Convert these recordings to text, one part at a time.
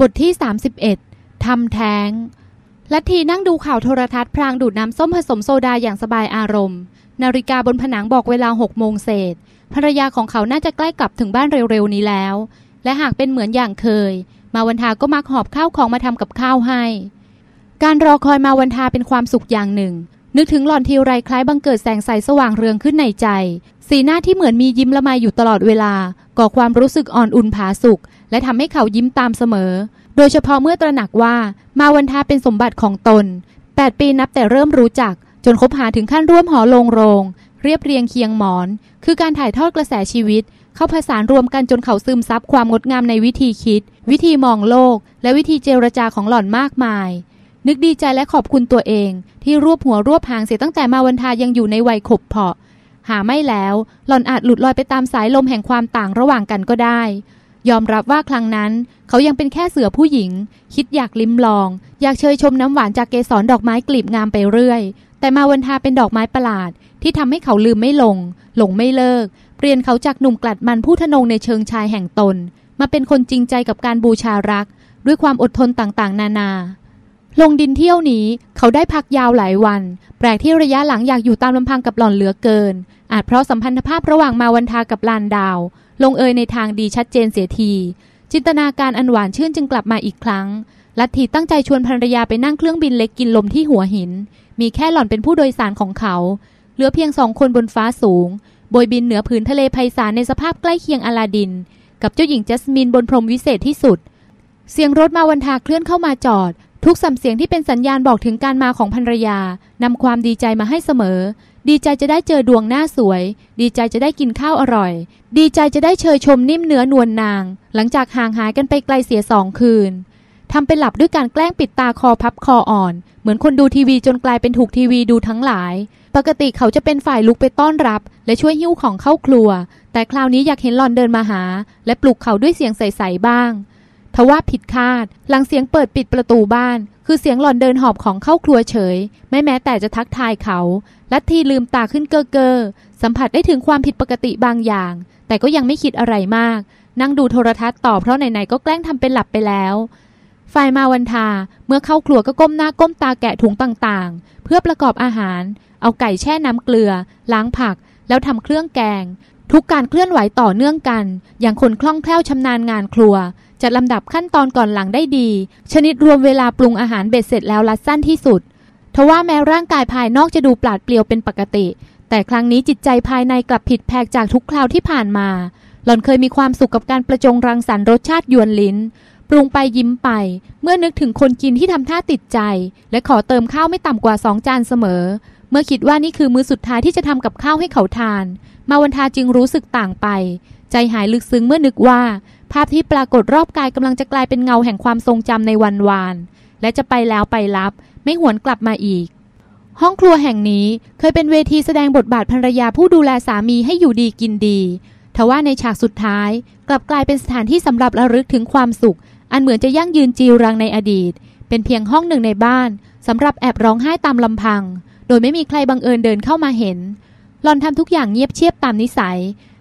บทที่ 31ทำแท้ง ลัทธีนั่งดูข่าวโทรทัศน์พลางดูดน้ำส้มผสมโซดาอย่างสบายอารมณ์ นาฬิกาบนผนังบอกเวลาหกโมงเศษ ภรรยาของเขาน่าจะใกล้กลับถึงบ้านเร็วๆนี้แล้ว และหากเป็นเหมือนอย่างเคย มาวันทาก็มักหอบข้าวของมาทำกับข้าวให้ การรอคอยมาวันทาเป็นความสุขอย่างหนึ่ง นึกถึงหล่อนทีไรคล้ายบังเกิดแสงใสสว่างเรืองขึ้นในใจ สีหน้าที่เหมือนมียิ้มละไมอยู่ตลอดเวลาก่อความรู้สึกอ่อนอุ่นผาสุก และทำให้เขายิ้มตามเสมอ โดยเฉพาะเมื่อตระหนักว่ามาวันทาเป็นสมบัติของตน 8 ปีนับแต่เริ่มรู้จัก จนคบหาถึงขั้นร่วมหอลงโรง เรียบเรียงเคียงหมอน คือการถ่ายทอดกระแสชีวิต เข้าผสานรวมกันจนเขาซึมซับความงดงามในวิธีคิด วิธีมองโลก และวิธีเจรจาของหล่อนมากมาย นึกดีใจและขอบคุณตัวเอง ที่รวบหัวรวบหางเสียตั้งแต่มาวันทายังอยู่ในวัยขบเพาะหาไม่แล้ว หล่อนอาจหลุดลอยไปตามสายลมแห่งความต่างระหว่างกันก็ได้ ยอมรับว่าครั้งนั้น เขายังเป็นแค่เสือผู้หญิง คิดอยากลิ้มลอง อยากเชยชมน้ำหวานจากเกสรดอกไม้กลีบงามไปเรื่อย แต่มาวันทาเป็นดอกไม้ประหลาด ที่ทำให้เขาลืมไม่ลง หลงไม่เลิก เปลี่ยนเขาจากหนุ่มกลัดมันผู้ทะนงในเชิงชายแห่งตน มาเป็นคนจริงใจกับการบูชารัก ด้วยความอดทนต่างๆ นานา ลงดินเที่ยวนี้เขาได้พักยาวหลายวัน แปลกที่ระยะหลังอยากอยู่ตามลำพังกับหล่อนเหลือเกิน อาจเพราะสัมพันธภาพระหว่างมาวันทากับลานดาว ลงเอยในทางดีชัดเจนเสียที จินตนาการอันหวานชื่นจึงกลับมาอีกครั้ง ลัทธิตั้งใจชวนภรรยาไปนั่งเครื่องบินเล็กกินลมที่หัวหิน มีแค่หล่อนเป็นผู้โดยสารของเขา เหลือเพียงสองคนบนฟ้าสูง โบยบินเหนือผืนทะเลไพศาลในสภาพใกล้เคียงอลาดิน กับเจ้าหญิงจัสมินบนพรมวิเศษที่สุด เสียงรถมาวันทาเคลื่อนเข้ามาจอด ทุกสำเสียงที่เป็นสัญญาณบอกถึงการมาของภรรยานำความดีใจมาให้เสมอ ดีใจจะได้เจอดวงหน้าสวย ดีใจจะได้กินข้าวอร่อย ดีใจจะได้เชยชมนิ่มเนื้อนวลนาง หลังจากห่างหายกันไปไกลเสียสองคืนทำเป็นหลับด้วยการแกล้งปิดตาคอพับคออ่อน เหมือนคนดูทีวีจนกลายเป็นถูกทีวีดูทั้งหลาย ปกติเขาจะเป็นฝ่ายลุกไปต้อนรับ และช่วยหิ้วของเข้าครัว แต่คราวนี้อยากเห็นหลอนเดินมาหา และปลุกเขาด้วยเสียงใสๆบ้าง ทว่าผิดคาด หลังเสียงเปิดปิดประตูบ้าน คือเสียงหลอนเดินหอบของเข้าครัวเฉย ไม่แม้แต่จะทักทายเขา ลัทธีลืมตาขึ้นเก้อเกอสัมผัสได้ถึงความผิดปกติบางอย่าง แต่ก็ยังไม่คิดอะไรมาก นั่งดูโทรทัศน์ต่อเพราะไหนๆก็แกล้งทำเป็นหลับไปแล้วฝ่ายมาวันทา เมื่อเข้าครัวก็ก้มหน้าก้มตาแกะถุงต่างๆ เพื่อประกอบอาหาร เอาไก่แช่น้ำเกลือ ล้างผัก แล้วทำเครื่องแกง ทุกการเคลื่อนไหวต่อเนื่องกัน อย่างคนคล่องแคล่วชำนาญงานครัว จัดลำดับขั้นตอนก่อนหลังได้ดี ชนิดรวมเวลาปรุงอาหารเบ็ดเสร็จแล้วรัดสั้นที่สุดทว่าแม้ร่างกายภายนอกจะดูปราดเปรียวเป็นปกติ แต่ครั้งนี้จิตใจภายในกลับผิดแผกจากทุกคราวที่ผ่านมา หล่อนเคยมีความสุขกับการประจงรังสรรค์รสชาติยวนลิ้น ปรุงไปยิ้มไป เมื่อนึกถึงคนกินที่ทำท่าติดใจ และขอเติมข้าวไม่ต่ำกว่าสองจานเสมอ เมื่อคิดว่านี่คือมือสุดท้ายที่จะทำกับข้าวให้เขาทาน มาวันทาจึงรู้สึกต่างไป ใจหายลึกซึ้งเมื่อนึกว่า ภาพที่ปรากฏรอบกายกำลังจะกลายเป็นเงาแห่งความทรงจำในวันวาน และจะไปแล้วไปรับ ไม่หวนกลับมาอีก ห้องครัวแห่งนี้เคยเป็นเวทีแสดงบทบาทภรรยาผู้ดูแลสามีให้อยู่ดีกินดี ทว่าในฉากสุดท้าย กลับกลายเป็นสถานที่สำหรับระลึกถึงความสุข อันเหมือนจะยั่งยืนจีรังในอดีต เป็นเพียงห้องหนึ่งในบ้านสำหรับแอบร้องไห้ตามลำพัง โดยไม่มีใครบังเอิญเดินเข้ามาเห็นหลอนทำทุกอย่างเงียบเชียบตามนิสัย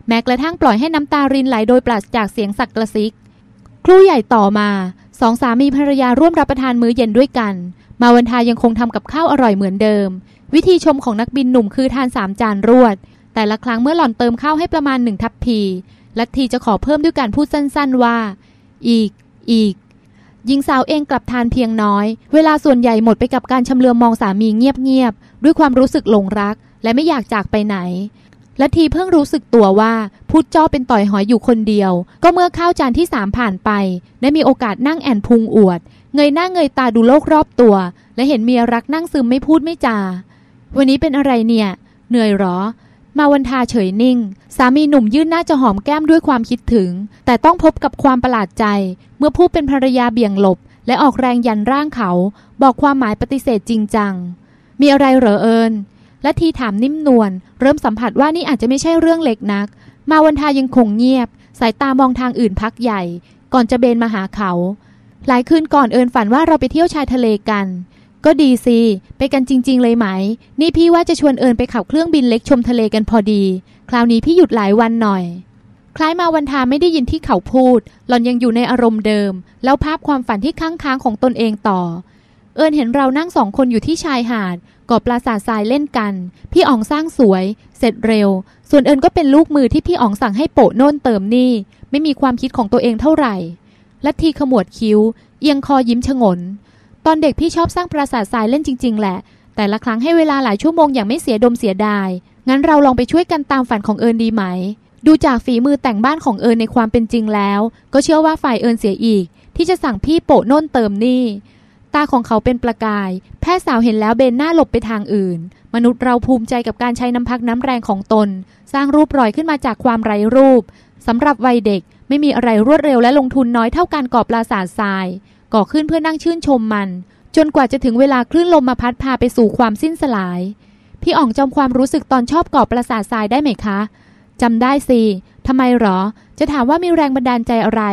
แม้กระทั่งปล่อยให้น้ำตารินไหลโดยปราศจากเสียงสักกระซิก ครูใหญ่ต่อมาสองสามีภรรยาร่วมรับประทานมื้อเย็นด้วยกัน มาวันทายังคงทำกับข้าวอร่อยเหมือนเดิม วิธีชมของนักบินหนุ่มคือทานสามจานรวด แต่ละครั้งเมื่อหล่อนเติมข้าวให้ประมาณหนึ่งทัพพีลัทธีจะขอเพิ่มด้วยการพูดสั้นๆว่า อีก อีก หญิงสาวเองกลับทานเพียงน้อย เวลาส่วนใหญ่หมดไปกับการชำเลือมมองสามีเงียบๆด้วยความรู้สึกหลงรัก และไม่อยากจากไปไหน แลัทธีเพิ่งรู้สึกตัวว่าพูดจ้อเป็นต่อยหอยอยู่คนเดียว ก็เมื่อข้าวจานที่สามผ่านไป ได้มีโอกาสนั่งแอนพุงอวด เงยหน้าเงยตาดูโลกรอบตัว และเห็นเมียรักนั่งซึมไม่พูดไม่จา วันนี้เป็นอะไรเนี่ย เหนื่อยหรอ มาวันทาเฉยนิ่ง สามีหนุ่มยื่นหน้าจะหอมแก้มด้วยความคิดถึง แต่ต้องพบกับความประหลาดใจ เมื่อผู้เป็นภรรยาเบี่ยงหลบ และออกแรงยันร่างเขา บอกความหมายปฏิเสธจริงจังมีอะไรเหรอเอิญ และทีถามนิ่มนวลเริ่มสัมผัสว่านี่อาจจะไม่ใช่เรื่องเล็กนัก มาวันทายังคงเงียบ สายตามองทางอื่นพักใหญ่ ก่อนจะเบนมาหาเขา หลายคืนก่อนเอิญฝันว่าเราไปเที่ยวชายทะเลกัน ก็ดีสิไปกันจริง ๆ เลยไหม นี่พี่ว่าจะชวนเอิญไปขับเครื่องบินเล็กชมทะเลกันพอดี คราวนี้พี่หยุดหลายวันหน่อย คล้ายมาวันทาไม่ได้ยินที่เขาพูด หล่อนยังอยู่ในอารมณ์เดิม แล้วภาพความฝันที่ค้างค้างของตนเองต่อ เอิญเห็นเรานั่งสองคนอยู่ที่ชายหาดก่อปราสาททรายเล่นกัน พี่อ๋องสร้างสวย เสร็จเร็ว ส่วนเอิญก็เป็นลูกมือที่พี่อ๋องสั่งให้โปะโน่นเติมนี่ ไม่มีความคิดของตัวเองเท่าไหร่ลัทธิขมวดคิ้ว เอียงคอยิ้มชงน ตอนเด็กพี่ชอบสร้างปราสาททรายเล่นจริง ๆ แหละ แต่ละครั้งให้เวลาหลายชั่วโมงอย่างไม่เสียดมเสียดาย งั้นเราลองไปช่วยกันตามฝันของเอิญดีไหม ดูจากฝีมือแต่งบ้านของเอิญในความเป็นจริงแล้ว ก็เชื่อว่าฝ่ายเอิญเสียอีก ที่จะสั่งพี่โปะโน่นเติมนี่ ตาของเขาเป็นประกาย แพทย์สาวเห็นแล้วเบนหน้าหลบไปทางอื่น มนุษย์เราภูมิใจกับการใช้น้ำพักน้ำแรงของตน สร้างรูปรอยขึ้นมาจากความไร้รูปสำหรับวัยเด็กไม่มีอะไรรวดเร็วและลงทุนน้อยเท่าการก่อปราสาททราย ก่อขึ้นเพื่อนั่งชื่นชมมัน จนกว่าจะถึงเวลาคลื่นลมมาพัดพาไปสู่ความสิ้นสลาย พี่อ๋องจำความรู้สึกตอนชอบก่อปราสาททรายได้ไหมคะจำได้สิทำไมหรอ จะถามว่ามีแรงบันดาลใจอะไร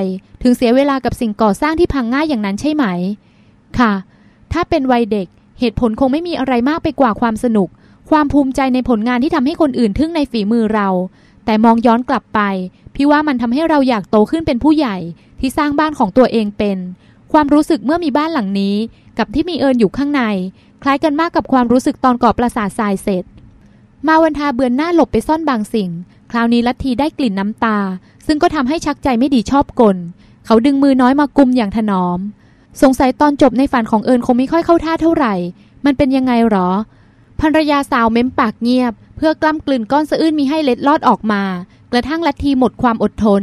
ถึงเสียเวลากับสิ่งก่อสร้างที่พังง่ายอย่างนั้นใช่ไหม ค่ะ ถ้าเป็นวัยเด็กเหตุผลคงไม่มีอะไรมากไปกว่าความสนุก ความภูมิใจในผลงานที่ทำให้คนอื่นทึ่งในฝีมือเรา แต่มองย้อนกลับไป พี่ว่ามันทำให้เราอยากโตขึ้นเป็นผู้ใหญ่ที่สร้างบ้านของตัวเองเป็น ความรู้สึกเมื่อมีบ้านหลังนี้ กับที่มีเอิญอยู่ข้างใน คล้ายกันมากกับความรู้สึกตอนก่อปราสาททรายเสร็จ มาวันทาเบือนหน้าหลบไปซ่อนบางสิ่ง คราวนี้ลัทธีได้กลิ่นน้ำตา ซึ่งก็ทำให้ชักใจไม่ดีชอบกล เขาดึงมือน้อยมากุมอย่างถนอม สงสัยตอนจบในฝันของเอิญคงไม่ค่อยเข้าท่าเท่าไหร่ มันเป็นยังไงหรอ ภรรยาสาวเม้มปากเงียบ เพื่อกล้ำกลืนก้อนสะอื้นมีให้เล็ดลอดออกมา กระทั่งลัทธีหมดความอดทน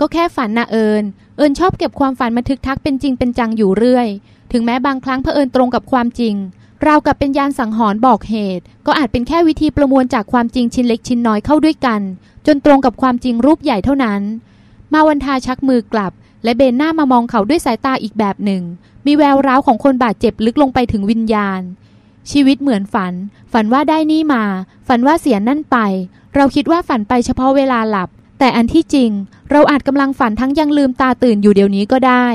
ก็แค่ฝันนะเอิญ เอิญชอบเก็บความฝันมาทึกทักเป็นจริงเป็นจังอยู่เรื่อย ถึงแม้บางครั้งเผอิญตรงกับความจริงราวกับเป็นยานสังหรณ์บอกเหตุ ก็อาจเป็นแค่วิธีประมวลจากความจริงชิ้นเล็กชิ้นน้อยเข้าด้วยกัน จนตรงกับความจริงรูปใหญ่เท่านั้น มาวันทาชักมือกลับ และเบนหน้ามามองเขาด้วยสายตาอีกแบบหนึ่ง มีแววร้าวของคนบาดเจ็บลึกลงไปถึงวิญญาณ ชีวิตเหมือนฝัน ฝันว่าได้นี่มา ฝันว่าเสียนั่นไป เราคิดว่าฝันไปเฉพาะเวลาหลับ แต่อันที่จริง เราอาจกำลังฝันทั้งยังลืมตาตื่นอยู่เดี๋ยวนี้ก็ได้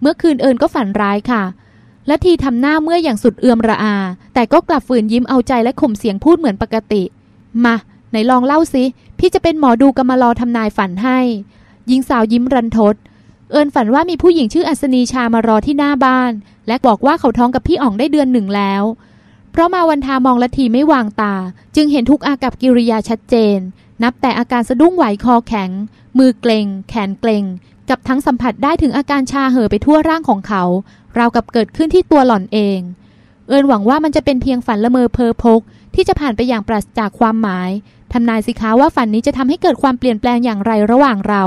เมื่อคืนเอิญก็ฝันร้ายค่ะและทีทำหน้าเมื่ออย่างสุดเอือมระอา แต่ก็กลับฝืนยิ้มเอาใจและข่มเสียงพูดเหมือนปกติ มาไหนลองเล่าสิ พี่จะเป็นหมอดูกำมารอทำนายฝันให้ หญิงสาวยิ้มรันทด เอิญฝันว่ามีผู้หญิงชื่ออัศนีชามารอที่หน้าบ้าน และบอกว่าเขาท้องกับพี่อ๋องได้เดือนหนึ่งแล้ว เพราะมาวันทามองละทีไม่วางตา จึงเห็นทุกอากับกิริยาชัดเจน นับแต่อาการสะดุ้งไหวคอแข็ง มือเกร็งแขนเกร็งกับทั้งสัมผัสได้ถึงอาการชาเห่อไปทั่วร่างของเขา ราวกับเกิดขึ้นที่ตัวหล่อนเอง เอิญหวังว่ามันจะเป็นเพียงฝันละเมอเพอพก ที่จะผ่านไปอย่างปราศจากความหมายทำนายสิคะว่าฝันนี้จะทำให้เกิดความเปลี่ยนแปลงอย่างไรระหว่างเรา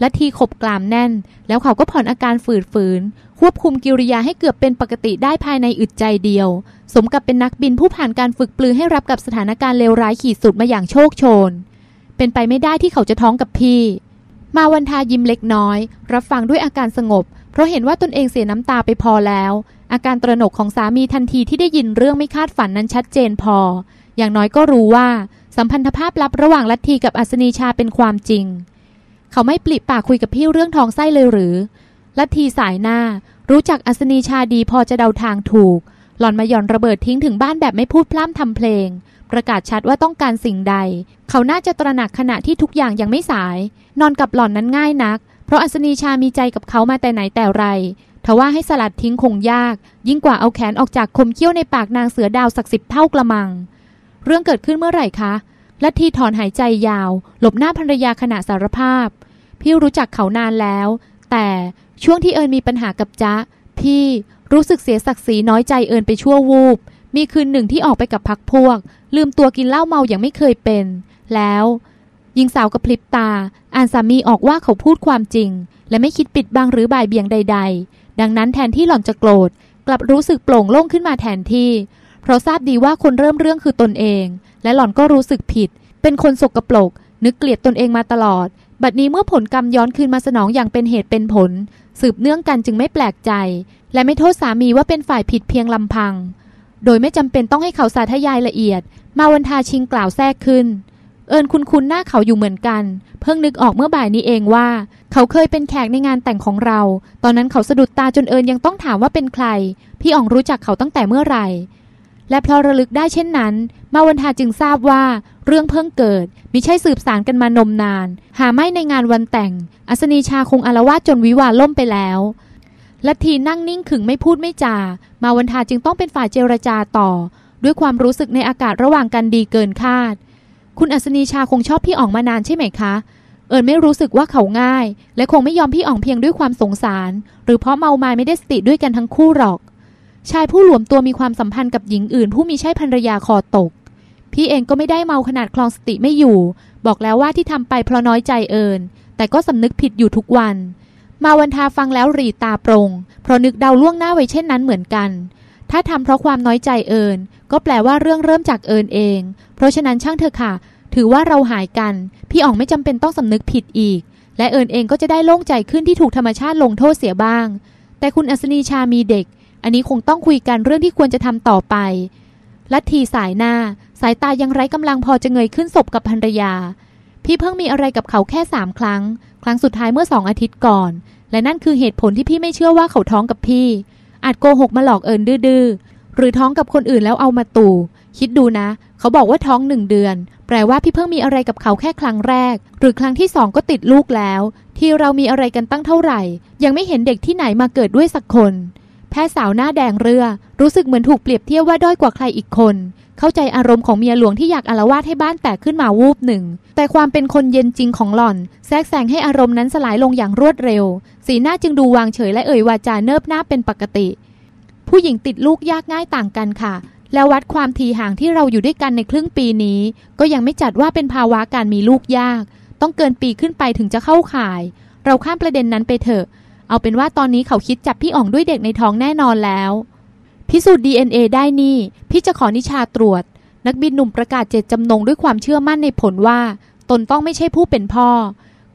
และทีขบกลามแน่น แล้วเขาก็ผ่อนอาการฝืดฝืน ควบคุมกิริยาให้เกือบเป็นปกติได้ภายในอึดใจเดียว สมกับเป็นนักบินผู้ผ่านการฝึกปลือให้รับกับสถานการณ์เลวร้ายขีดสุดมาอย่างโชคโชน เป็นไปไม่ได้ที่เขาจะท้องกับพี่ มาวันทายิ้มเล็กน้อย รับฟังด้วยอาการสงบ เพราะเห็นว่าตนเองเสียน้ำตาไปพอแล้ว อาการตระหนกของสามีทันทีที่ได้ยินเรื่องไม่คาดฝันนั้นชัดเจนพอ อย่างน้อยก็รู้ว่า สัมพันธภาพลับระหว่างลัทธิกับอัศนีชาเป็นความจริง เขาไม่ปลิปากคุยกับพี่เรื่องทองไส้เลยหรือลัทธิสายหน้า รู้จักอัศนีชาดีพอจะเดาทางถูก หล่อนมาหย่อนระเบิดทิ้งถึงบ้านแบบไม่พูดพร่ำทำเพลง ประกาศชัดว่าต้องการสิ่งใด เขาน่าจะตระหนักขณะที่ทุกอย่างยังไม่สาย นอนกับหล่อนนั้นง่ายนัก เพราะอัศนีชามีใจกับเขามาแต่ไหนแต่ไรทว่าให้สลัดทิ้งคงยาก ยิ่งกว่าเอาแขนออกจากคมเขี้ยวในปากนางเสือดาวสักสิบเท่ากระมัง เรื่องเกิดขึ้นเมื่อไหร่คะ ลัทธิถอนหายใจยาว หลบหน้าภรรยาขณะสารภาพ พี่รู้จักเขานานแล้ว แต่ช่วงที่เอิญมีปัญหากับจ๊ะ พี่รู้สึกเสียศักดิ์ศรีน้อยใจเอิญไปชั่ววูบ มีคืนหนึ่งที่ออกไปกับพักพวก ลืมตัวกินเหล้าเมาอย่างไม่เคยเป็น แล้วหญิงสาวกระพริบตา อ่านสามีออกว่าเขาพูดความจริง และไม่คิดปิดบังหรือบ่ายเบี่ยงใด ๆ ดังนั้นแทนที่หล่อนจะโกรธ กลับรู้สึกโปร่งโล่งขึ้นมาแทนที่ เพราะทราบดีว่าคนเริ่มเรื่องคือตนเอง และหล่อนก็รู้สึกผิด เป็นคนสกปรก นึกเกลียดตนเองมาตลอด บัดนี้เมื่อผลกรรมย้อนคืนมาสนองอย่างเป็นเหตุเป็นผล สืบเนื่องกันจึงไม่แปลกใจ และไม่โทษสามีว่าเป็นฝ่ายผิดเพียงลำพัง โดยไม่จำเป็นต้องให้เขาสาธยายละเอียด มาวันทาชิงกล่าวแทรกขึ้น เอิญคุณคุณหน้าเขาอยู่เหมือนกัน เพิ่งนึกออกเมื่อบ่ายนี้เองว่า เขาเคยเป็นแขกในงานแต่งของเรา ตอนนั้นเขาสะดุดตาจนเอิญยังต้องถามว่าเป็นใคร พี่อ๋องรู้จักเขาตั้งแต่เมื่อไหร่ และเพราะระลึกได้เช่นนั้น มาวันทาจึงทราบว่า เรื่องเพิ่งเกิดมิใช่สืบสารกันมานมนาน หาไม่ในงานวันแต่ง อัศนีชาคงอารวาสจนวิวาล่มไปแล้วลัทธีนั่งนิ่งขึงไม่พูดไม่จา มาวันทาจึงต้องเป็นฝ่ายเจรจาต่อ ด้วยความรู้สึกในอากาศระหว่างกันดีเกินคาด คุณอัศนีชาคงชอบพี่อ๋องมานานใช่ไหมคะ เอิญไม่รู้สึกว่าเขาง่าย และคงไม่ยอมพี่อ๋องเพียงด้วยความสงสาร หรือเพราะเมามายไม่ได้สติด้วยกันทั้งคู่หรอก ชายผู้หลวมตัวมีความสัมพันธ์กับหญิงอื่น ผู้มีใช่ภรรยาคอตก พี่เองก็ไม่ได้เมาขนาดคลองสติไม่อยู่ บอกแล้วว่าที่ทำไปเพราะน้อยใจเอิญแต่ก็สำนึกผิดอยู่ทุกวัน มาวันทาฟังแล้วรีตาปรง เพราะนึกเดาล่วงหน้าไว้เช่นนั้นเหมือนกัน ถ้าทำเพราะความน้อยใจเอิญก็แปลว่าเรื่องเริ่มจากเอิญเอง เพราะฉะนั้นช่างเถอะค่ะ ถือว่าเราหายกัน พี่อ๋องไม่จำเป็นต้องสำนึกผิดอีก และเอิญเองก็จะได้โล่งใจขึ้นที่ถูกธรรมชาติลงโทษเสียบ้าง แต่คุณอัศนีชามีเด็ก อันนี้คงต้องคุยกันเรื่องที่ควรจะทำต่อไปลัทธีสายหน้า สายตายังไร้กำลังพอจะเงยขึ้นศพกับภรรยา พี่เพิ่งมีอะไรกับเขาแค่สามครั้ง ครั้งสุดท้ายเมื่อสองอาทิตย์ก่อน และนั่นคือเหตุผลที่พี่ไม่เชื่อว่าเขาท้องกับพี่ อาจโกหกมาหลอกเอิญดื้อหรือท้องกับคนอื่นแล้วเอามาตู่คิดดูนะ เขาบอกว่าท้องหนึ่งเดือน แปลว่าพี่เพิ่งมีอะไรกับเขาแค่ครั้งแรก หรือครั้งที่สองก็ติดลูกแล้ว ที่เรามีอะไรกันตั้งเท่าไหร่ ยังไม่เห็นเด็กที่ไหนมาเกิดด้วยสักคน แพทย์สาวหน้าแดงเรือ รู้สึกเหมือนถูกเปรียบเทียบว่าด้อยกว่าใครอีกคน เข้าใจอารมณ์ของเมียหลวงที่อยากอารวาสให้บ้านแตกขึ้นมาวูบหนึ่ง แต่ความเป็นคนเย็นจริงของหล่อน แทรกแซงให้อารมณ์นั้นสลายลงอย่างรวดเร็ว สีหน้าจึงดูวางเฉยและเอ่ยวาจาเนิบหน้าเป็นปกติ ผู้หญิงติดลูกยากง่ายต่างกันค่ะ แล้ววัดความทีห่างที่เราอยู่ด้วยกันในครึ่งปีนี้ ก็ยังไม่จัดว่าเป็นภาวะการมีลูกยาก ต้องเกินปีขึ้นไปถึงจะเข้าข่าย เราข้ามประเด็นนั้นไปเถอะ เอาเป็นว่าตอนนี้เขาคิดจับพี่อ่องด้วยเด็กในท้องแน่นอนแล้ว พิสูจน์ DNA ได้นี่ พี่จะขอนิชาตรวจ นักบินหนุ่มประกาศเจตจำนงด้วยความเชื่อมั่นในผลว่า ตนต้องไม่ใช่ผู้เป็นพ่อ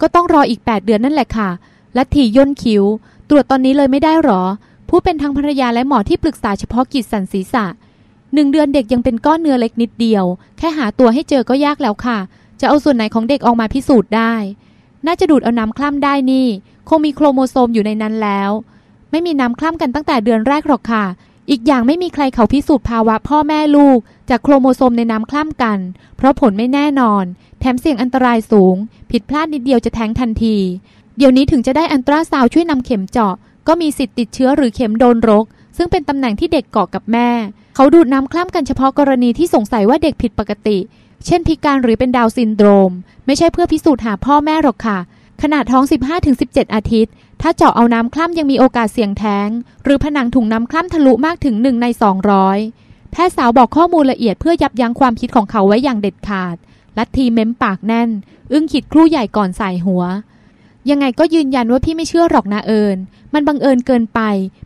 ก็ต้องรออีก 8 เดือนนั่นแหละค่ะลัทธิย่นคิ้ว ตรวจตอนนี้เลยไม่ได้หรอ ผู้เป็นทั้งภรรยาและหมอที่ปรึกษาเฉพาะกิจสันศีษะหนึ่งเดือนเด็กยังเป็นก้อนเนื้อเล็กนิดเดียว แค่หาตัวให้เจอก็ยากแล้วค่ะ จะเอาส่วนไหนของเด็กออกมาพิสูจน์ได้ น่าจะดูดเอาน้ำคล่ำได้นี่ งมีโครโมโซมอยู่ในนั้นแล้ว ไม่มีน้ำคร่ำกันตั้งแต่เดือนแรกหรอกค่ะ อีกอย่างไม่มีใครเขาพิสูจน์ภาวะพ่อแม่ลูก จากโครโมโซมในน้ำคร่ำกัน เพราะผลไม่แน่นอน แถมเสี่ยงอันตรายสูง ผิดพลาดนิดเดียวจะแท้งทันที เดี๋ยวนี้ถึงจะใช้อัลตราซาวนด์ช่วยนำเข็มเจาะ ก็มีสิทธิ์ติดเชื้อหรือเข็มโดนรก ซึ่งเป็นตำแหน่งที่เด็กเกาะกับแม่ เขาดูดน้ำคร่ำกันเฉพาะกรณีที่สงสัยว่าเด็กผิดปกติ เช่นพิการหรือเป็นดาวน์ซินโดรม ไม่ใช่เพื่อพิสูจน์หาพ่อแม่หรอกค่ะ ขนาดท้อง 15-17 อาทิตย์ ถ้าเจาะเอาน้ำคล่ำยังมีโอกาสเสี่ยงแท้ง หรือผนังถุงน้ำคล่ำทะลุมากถึง 1 ใน 200 แพทย์สาวบอกข้อมูลละเอียดเพื่อยับยั้งความคิดของเขาไว้อย่างเด็ดขาด ลัทธีเม้มปากแน่น อึ้งขิดครู่ใหญ่ก่อนใส่หัว ยังไงก็ยืนยันว่าพี่ไม่เชื่อหรอกนะเอิญมันบังเอิญเกินไป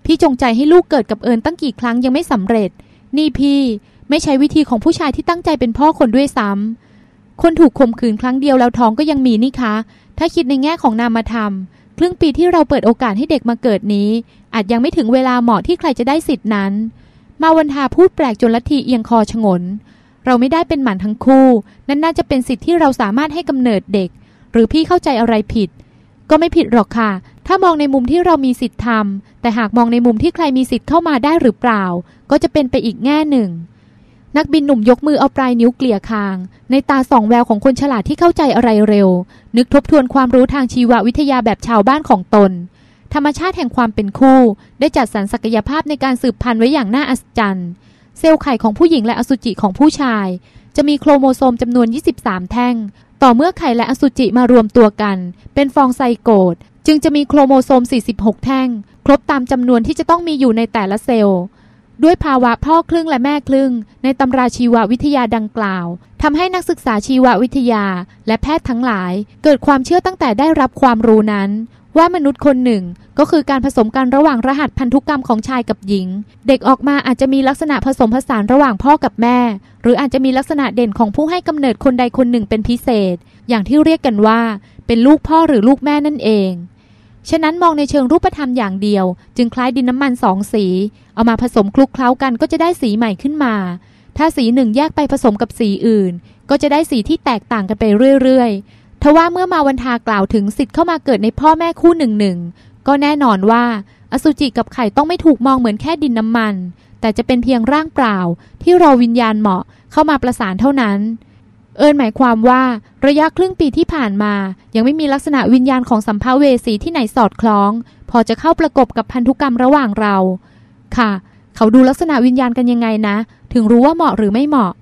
พี่จงใจให้ลูกเกิดกับเอิญตั้งกี่ครั้งยังไม่สำเร็จ นี่พี่ ไม่ใช้วิธีของผู้ชายที่ตั้งใจเป็นพ่อคนด้วยซ้ำคนถูกข่มขืนครั้งเดียวแล้วท้องก็ยังมีนี่คะ ถ้าคิดในแง่ของนามธรรม ครึ่งปีที่เราเปิดโอกาสให้เด็กมาเกิดนี้ อาจยังไม่ถึงเวลาเหมาะที่ใครจะได้สิทธินั้น มาวันทาพูดแปลกจนลัทธีเอียงคอชงน เราไม่ได้เป็นหมันทั้งคู่ นั่นน่าจะเป็นสิทธิที่เราสามารถให้กำเนิดเด็ก หรือพี่เข้าใจอะไรผิด ก็ไม่ผิดหรอกค่ะ ถ้ามองในมุมที่เรามีสิทธิ์ทำแต่หากมองในมุมที่ใครมีสิทธิ์เข้ามาได้หรือเปล่า ก็จะเป็นไปอีกแง่หนึ่ง นักบินหนุ่มยกมือเอาปลายนิ้วเกลี่ยคาง ในตาสองแววของคนฉลาดที่เข้าใจอะไรเร็ว นึกทบทวนความรู้ทางชีววิทยาแบบชาวบ้านของตน ธรรมชาติแห่งความเป็นคู่ ได้จัดสรรศักยภาพในการสืบพันธุ์ไว้อย่างน่าอัศจรรย์เซลล์ไข่ของผู้หญิงและอสุจิของผู้ชาย จะมีโครโมโซมจำนวน 23 แท่ง ต่อเมื่อไข่และอสุจิมารวมตัวกัน เป็นฟองไซโกตจึงจะมีโครโมโซม 46 แท่ง ครบตามจำนวนที่จะต้องมีอยู่ในแต่ละเซลล์ ด้วยภาวะพ่อครึ่งและแม่ครึ่ง ในตำราชีววิทยาดังกล่าวทำให้นักศึกษาชีววิทยาและแพทย์ทั้งหลาย เกิดความเชื่อตั้งแต่ได้รับความรู้นั้น ว่ามนุษย์คนหนึ่งก็คือการผสมกันระหว่างรหัสพันธุกรรมของชายกับหญิง เด็กออกมาอาจจะมีลักษณะผสมผสานระหว่างพ่อกับแม่ หรืออาจจะมีลักษณะเด่นของผู้ให้กำเนิดคนใดคนหนึ่งเป็นพิเศษ อย่างที่เรียกกันว่า เป็นลูกพ่อหรือลูกแม่นั่นเอง ฉะนั้นมองในเชิงรูปธรรมอย่างเดียว จึงคล้ายดินน้ำมันสองสี เอามาผสมคลุกเคล้ากันก็จะได้สีใหม่ขึ้นมา ถ้าสีหนึ่งแยกไปผสมกับสีอื่น ก็จะได้สีที่แตกต่างกันไปเรื่อยๆ ทว่าเมื่อมาวันทากล่าวถึงสิทธิ์เข้ามาเกิดในพ่อแม่คู่หนึ่งหนึ่งก็แน่นอนว่า อสุจิกับไข่ต้องไม่ถูกมองเหมือนแค่ดินน้ำมัน แต่จะเป็นเพียงร่างเปล่าที่รอวิญญาณเหมาะเข้ามาประสานเท่านั้น เอิญหมายความว่าระยะครึ่งปีที่ผ่านมา ยังไม่มีลักษณะวิญญาณของสัมภเวสีที่ไหนสอดคล้อง พอจะเข้าประกบกับพันธุกรรมระหว่างเรา ค่ะ เขาดูลักษณะวิญญาณกันยังไงนะ ถึงรู้ว่าเหมาะหรือไม่เหมาะ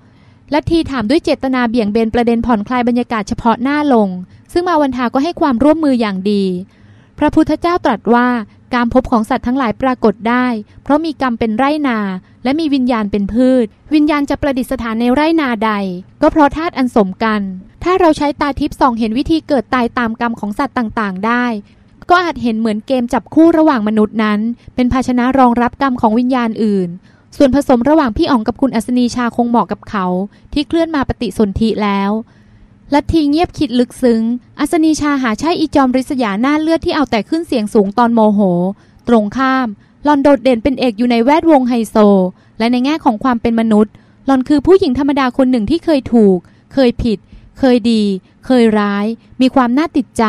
และทีถามด้วยเจตนาเบี่ยงเบนประเด็นผ่อนคลายบรรยากาศเฉพาะหน้าลง ซึ่งมาวันทาก็ให้ความร่วมมืออย่างดี พระพุทธเจ้าตรัสว่า การพบของสัตว์ทั้งหลายปรากฏได้ เพราะมีกรรมเป็นไรนา และมีวิญญาณเป็นพืช วิญญาณจะประดิษฐานในไรนาใด ก็เพราะธาตุอันสมกัน ถ้าเราใช้ตาทิพย์ส่องเห็นวิธีเกิดตายตามกรรมของสัตว์ต่างๆ ได้ ก็อาจเห็นเหมือนเกมจับคู่ระหว่างมนุษย์นั้น เป็นภาชนะรองรับกรรมของวิญญาณอื่น ส่วนผสมระหว่างพี่อ๋องกับคุณอัศนีชาคงเหมาะกับเขา ที่เคลื่อนมาปฏิสนธิแล้ว ลัทธิเงียบคิดลึกซึ้ง อัศนีชาหาใช่อีจอมริษยาหน้าเลือดที่เอาแต่ขึ้นเสียงสูงตอนโมโห ตรงข้าม หลอนโดดเด่นเป็นเอกอยู่ในแวดวงไฮโซ และในแง่ของความเป็นมนุษย์ หลอนคือผู้หญิงธรรมดาคนหนึ่งที่เคยถูก เคยผิด เคยดี เคยร้าย มีความน่าติดใจ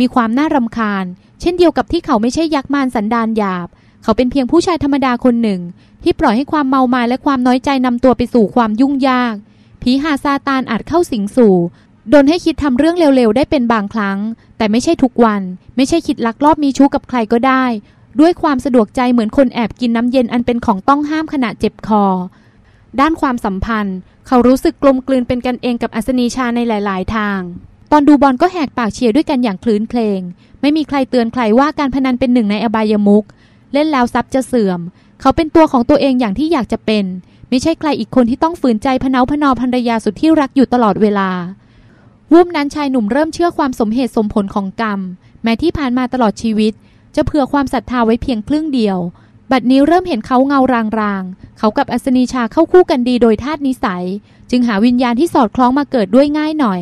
มีความน่ารำคาญ เช่นเดียวกับที่เขาไม่ใช่ยักษ์มารสันดานหยาบ เขาเป็นเพียงผู้ชายธรรมดาคนหนึ่ง ที่ปล่อยให้ความเมามายและความน้อยใจนำตัวไปสู่ความยุ่งยากผีหาซาตานอาจเข้าสิงสู่ โดนให้คิดทำเรื่องเร็วๆ ได้เป็นบางครั้ง แต่ไม่ใช่ทุกวัน ไม่ใช่คิดลักลอบมีชู้กับใครก็ได้ ด้วยความสะดวกใจเหมือนคนแอบกินน้ำเย็นอันเป็นของต้องห้ามขณะเจ็บคอ ด้านความสัมพันธ์ เขารู้สึกกลมกลืนเป็นกันเองกับอัศนีชาในหลาย ๆ ทาง ตอนดูบอลก็แหกปากเชียร์ด้วยกันอย่างคลื้นเพลง ไม่มีใครเตือนใครว่าการพนันเป็นหนึ่งในอบายมุกเล่นแล้วทรัพย์จะเสื่อม เขาเป็นตัวของตัวเองอย่างที่อยากจะเป็น ไม่ใช่ใครอีกคนที่ต้องฝืนใจพเนาพนอภรรยาสุดที่รักอยู่ตลอดเวลา วูบนั้นชายหนุ่มเริ่มเชื่อความสมเหตุสมผลของกรรม แม้ที่ผ่านมาตลอดชีวิต จะเผื่อความศรัทธาไว้เพียงครึ่งเดียว บัดนี้เริ่มเห็นเขาเงารางๆ เขากับอัศนีชาเข้าคู่กันดีโดยธาตุนิสัย จึงหาวิญญาณที่สอดคล้องมาเกิดด้วยง่ายหน่อย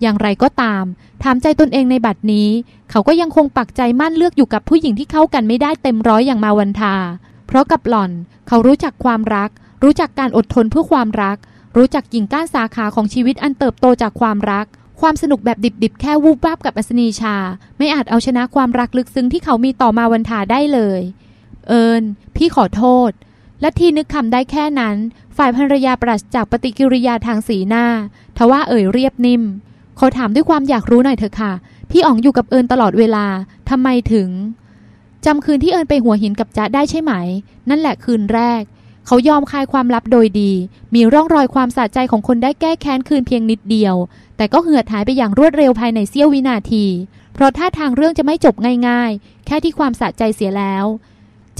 อย่างไรก็ตาม ถามใจตนเองในบัดนี้ เขาก็ยังคงปักใจมั่นเลือกอยู่กับผู้หญิงที่เข้ากันไม่ได้เต็มร้อยอย่างมาวันทา เพราะกับหล่อน เขารู้จักความรัก รู้จักการอดทนเพื่อความรัก รู้จักกิ่งก้านสาขาของชีวิตอันเติบโตจากความรัก ความสนุกแบบดิบๆ แค่วูบวาบกับอัศนีชา ไม่อาจเอาชนะความรักลึกซึ้งที่เขามีต่อมาวันทาได้เลย เอิญพี่ขอโทษ และทีนึกคำได้แค่นั้น ฝ่ายภรรยาปราศจากปฏิกิริยาทางสีหน้า ทว่าเอ่ยเรียบนิ่มขอถามด้วยความอยากรู้หน่อยเถอะค่ะ พี่อ๋องอยู่กับเอิญตลอดเวลาทำไมถึงจำคืนที่เอิญไปหัวหินกับจ๊ะได้ใช่ไหม นั่นแหละคืนแรก เขายอมคายความลับโดยดี มีร่องรอยความสะใจของคนได้แก้แค้นคืนเพียงนิดเดียว แต่ก็เหือดหายไปอย่างรวดเร็วภายในเสี้ยววินาที เพราะท่าทางเรื่องจะไม่จบง่ายๆ แค่ที่ความสะใจเสียแล้ว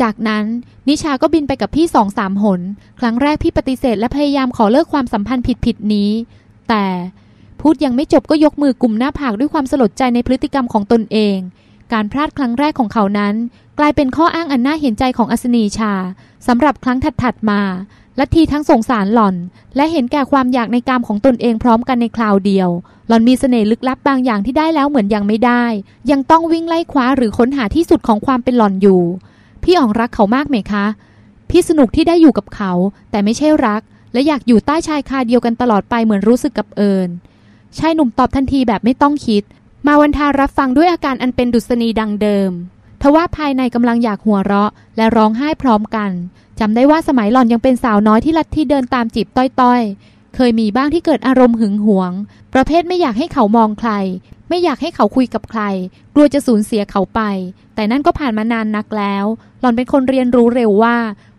จากนั้นนิชาก็บินไปกับพี่สองสามหน ครั้งแรกพี่ปฏิเสธและพยายามขอเลิกความสัมพันธ์ผิดๆนี้ แต่พูดยังไม่จบก็ยกมือกลุ่มหน้าผากด้วยความสลดใจในพฤติกรรมของตนเอง การพลาดครั้งแรกของเขานั้น กลายเป็นข้ออ้างอันน่าเห็นใจของอัศนีชาสำหรับครั้งถัดๆมาลัทธิทั้งสงสารหล่อน และเห็นแก่ความอยากในกามของตนเองพร้อมกันในคราวเดียว หล่อนมีเสน่ห์ลึกลับบางอย่างที่ได้แล้วเหมือนยังไม่ได้ ยังต้องวิ่งไล่คว้าหรือค้นหาที่สุดของความเป็นหล่อนอยู่ พี่อ๋องรักเขามากไหมคะ พี่สนุกที่ได้อยู่กับเขา แต่ไม่ใช่รัก และอยากอยู่ใต้ชายคาเดียวกันตลอดไปเหมือนรู้สึกกับเอิญชายหนุ่มตอบทันทีแบบไม่ต้องคิด มาวันทารับฟังด้วยอาการอันเป็นดุษณีดังเดิม ทว่าภายในกำลังอยากหัวเราะ และร้องไห้พร้อมกันจำได้ว่าสมัยหล่อนยังเป็นสาวน้อยที่ลัดที่เดินตามจีบต้อยๆ เคยมีบ้างที่เกิดอารมณ์หึงหวง ประเภทไม่อยากให้เขามองใคร ไม่อยากให้เขาคุยกับใคร กลัวจะสูญเสียเขาไป แต่นั่นก็ผ่านมานานนักแล้ว หล่อนเป็นคนเรียนรู้เร็วว่า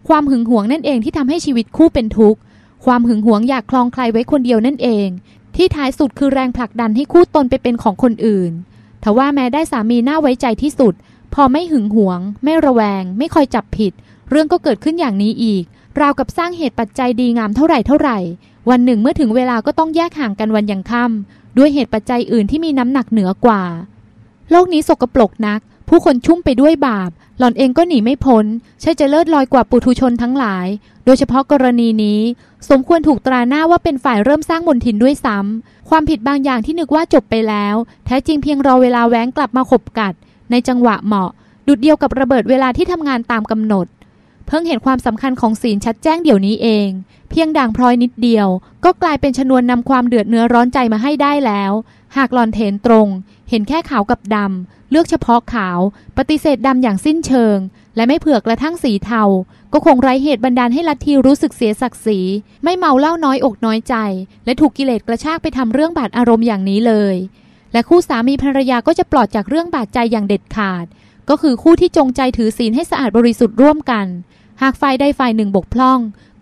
ความหึงหวงนั่นเองที่ทำให้ชีวิตคู่เป็นทุกข์ ความหึงหวงอยากคลองใครไว้คนเดียวนั่นเอง ที่ท้ายสุดคือแรงผลักดันให้คู่ตนไปเป็นของคนอื่นทว่าแม้ได้สามีน่าไว้ใจที่สุด พอไม่หึงหวง ไม่ระแวง ไม่คอยจับผิด เรื่องก็เกิดขึ้นอย่างนี้อีก ราวกับสร้างเหตุปัจจัยดีงามเท่าไหร่เท่าไหร่ วันหนึ่งเมื่อถึงเวลาก็ต้องแยกห่างกันวันยังค่ำด้วยเหตุปัจจัยอื่นที่มีน้ำหนักเหนือกว่า โลกนี้สกปรกนัก ผู้คนชุ่มไปด้วยบาป หล่อนเองก็หนีไม่พ้น ใช่จะเลิศลอยกว่าปุถุชนทั้งหลาย โดยเฉพาะกรณีนี้ สมควรถูกตราหน้าว่าเป็นฝ่ายเริ่มสร้างมนทินด้วยซ้ำความผิดบางอย่างที่นึกว่าจบไปแล้ว แท้จริงเพียงรอเวลาแว้งกลับมาขบกัด ในจังหวะเหมาะ ดุดเดียวกับระเบิดเวลาที่ทำงานตามกำหนด เพิ่งเห็นความสำคัญของศีลชัดแจ้งเดี๋ยวนี้เอง เพียงด่างพลอยนิดเดียว ก็กลายเป็นชนวนนำความเดือดเนื้อร้อนใจมาให้ได้แล้ว หากหลอนเทนตรง เห็นแค่ขาวกับดำเลือกเฉพาะขาว ปฏิเสธดำอย่างสิ้นเชิง และไม่เผือกระทั่งสีเทา ก็คงไร้เหตุบันดาลให้ลัทธิรู้สึกเสียศักดิ์ศรีไม่เมาเหล้าน้อยอกน้อยใจ และถูกกิเลสกระชากไปทำเรื่องบาดอารมณ์อย่างนี้เลย และคู่สามีภรรยาก็จะปลอดจากเรื่องบาดใจอย่างเด็ดขาด ก็คือคู่ที่จงใจถือศีลให้สะอาดบริสุทธิ์ร่วมกัน หากฝ่ายใดฝ่ายหนึ่งบกพร่อง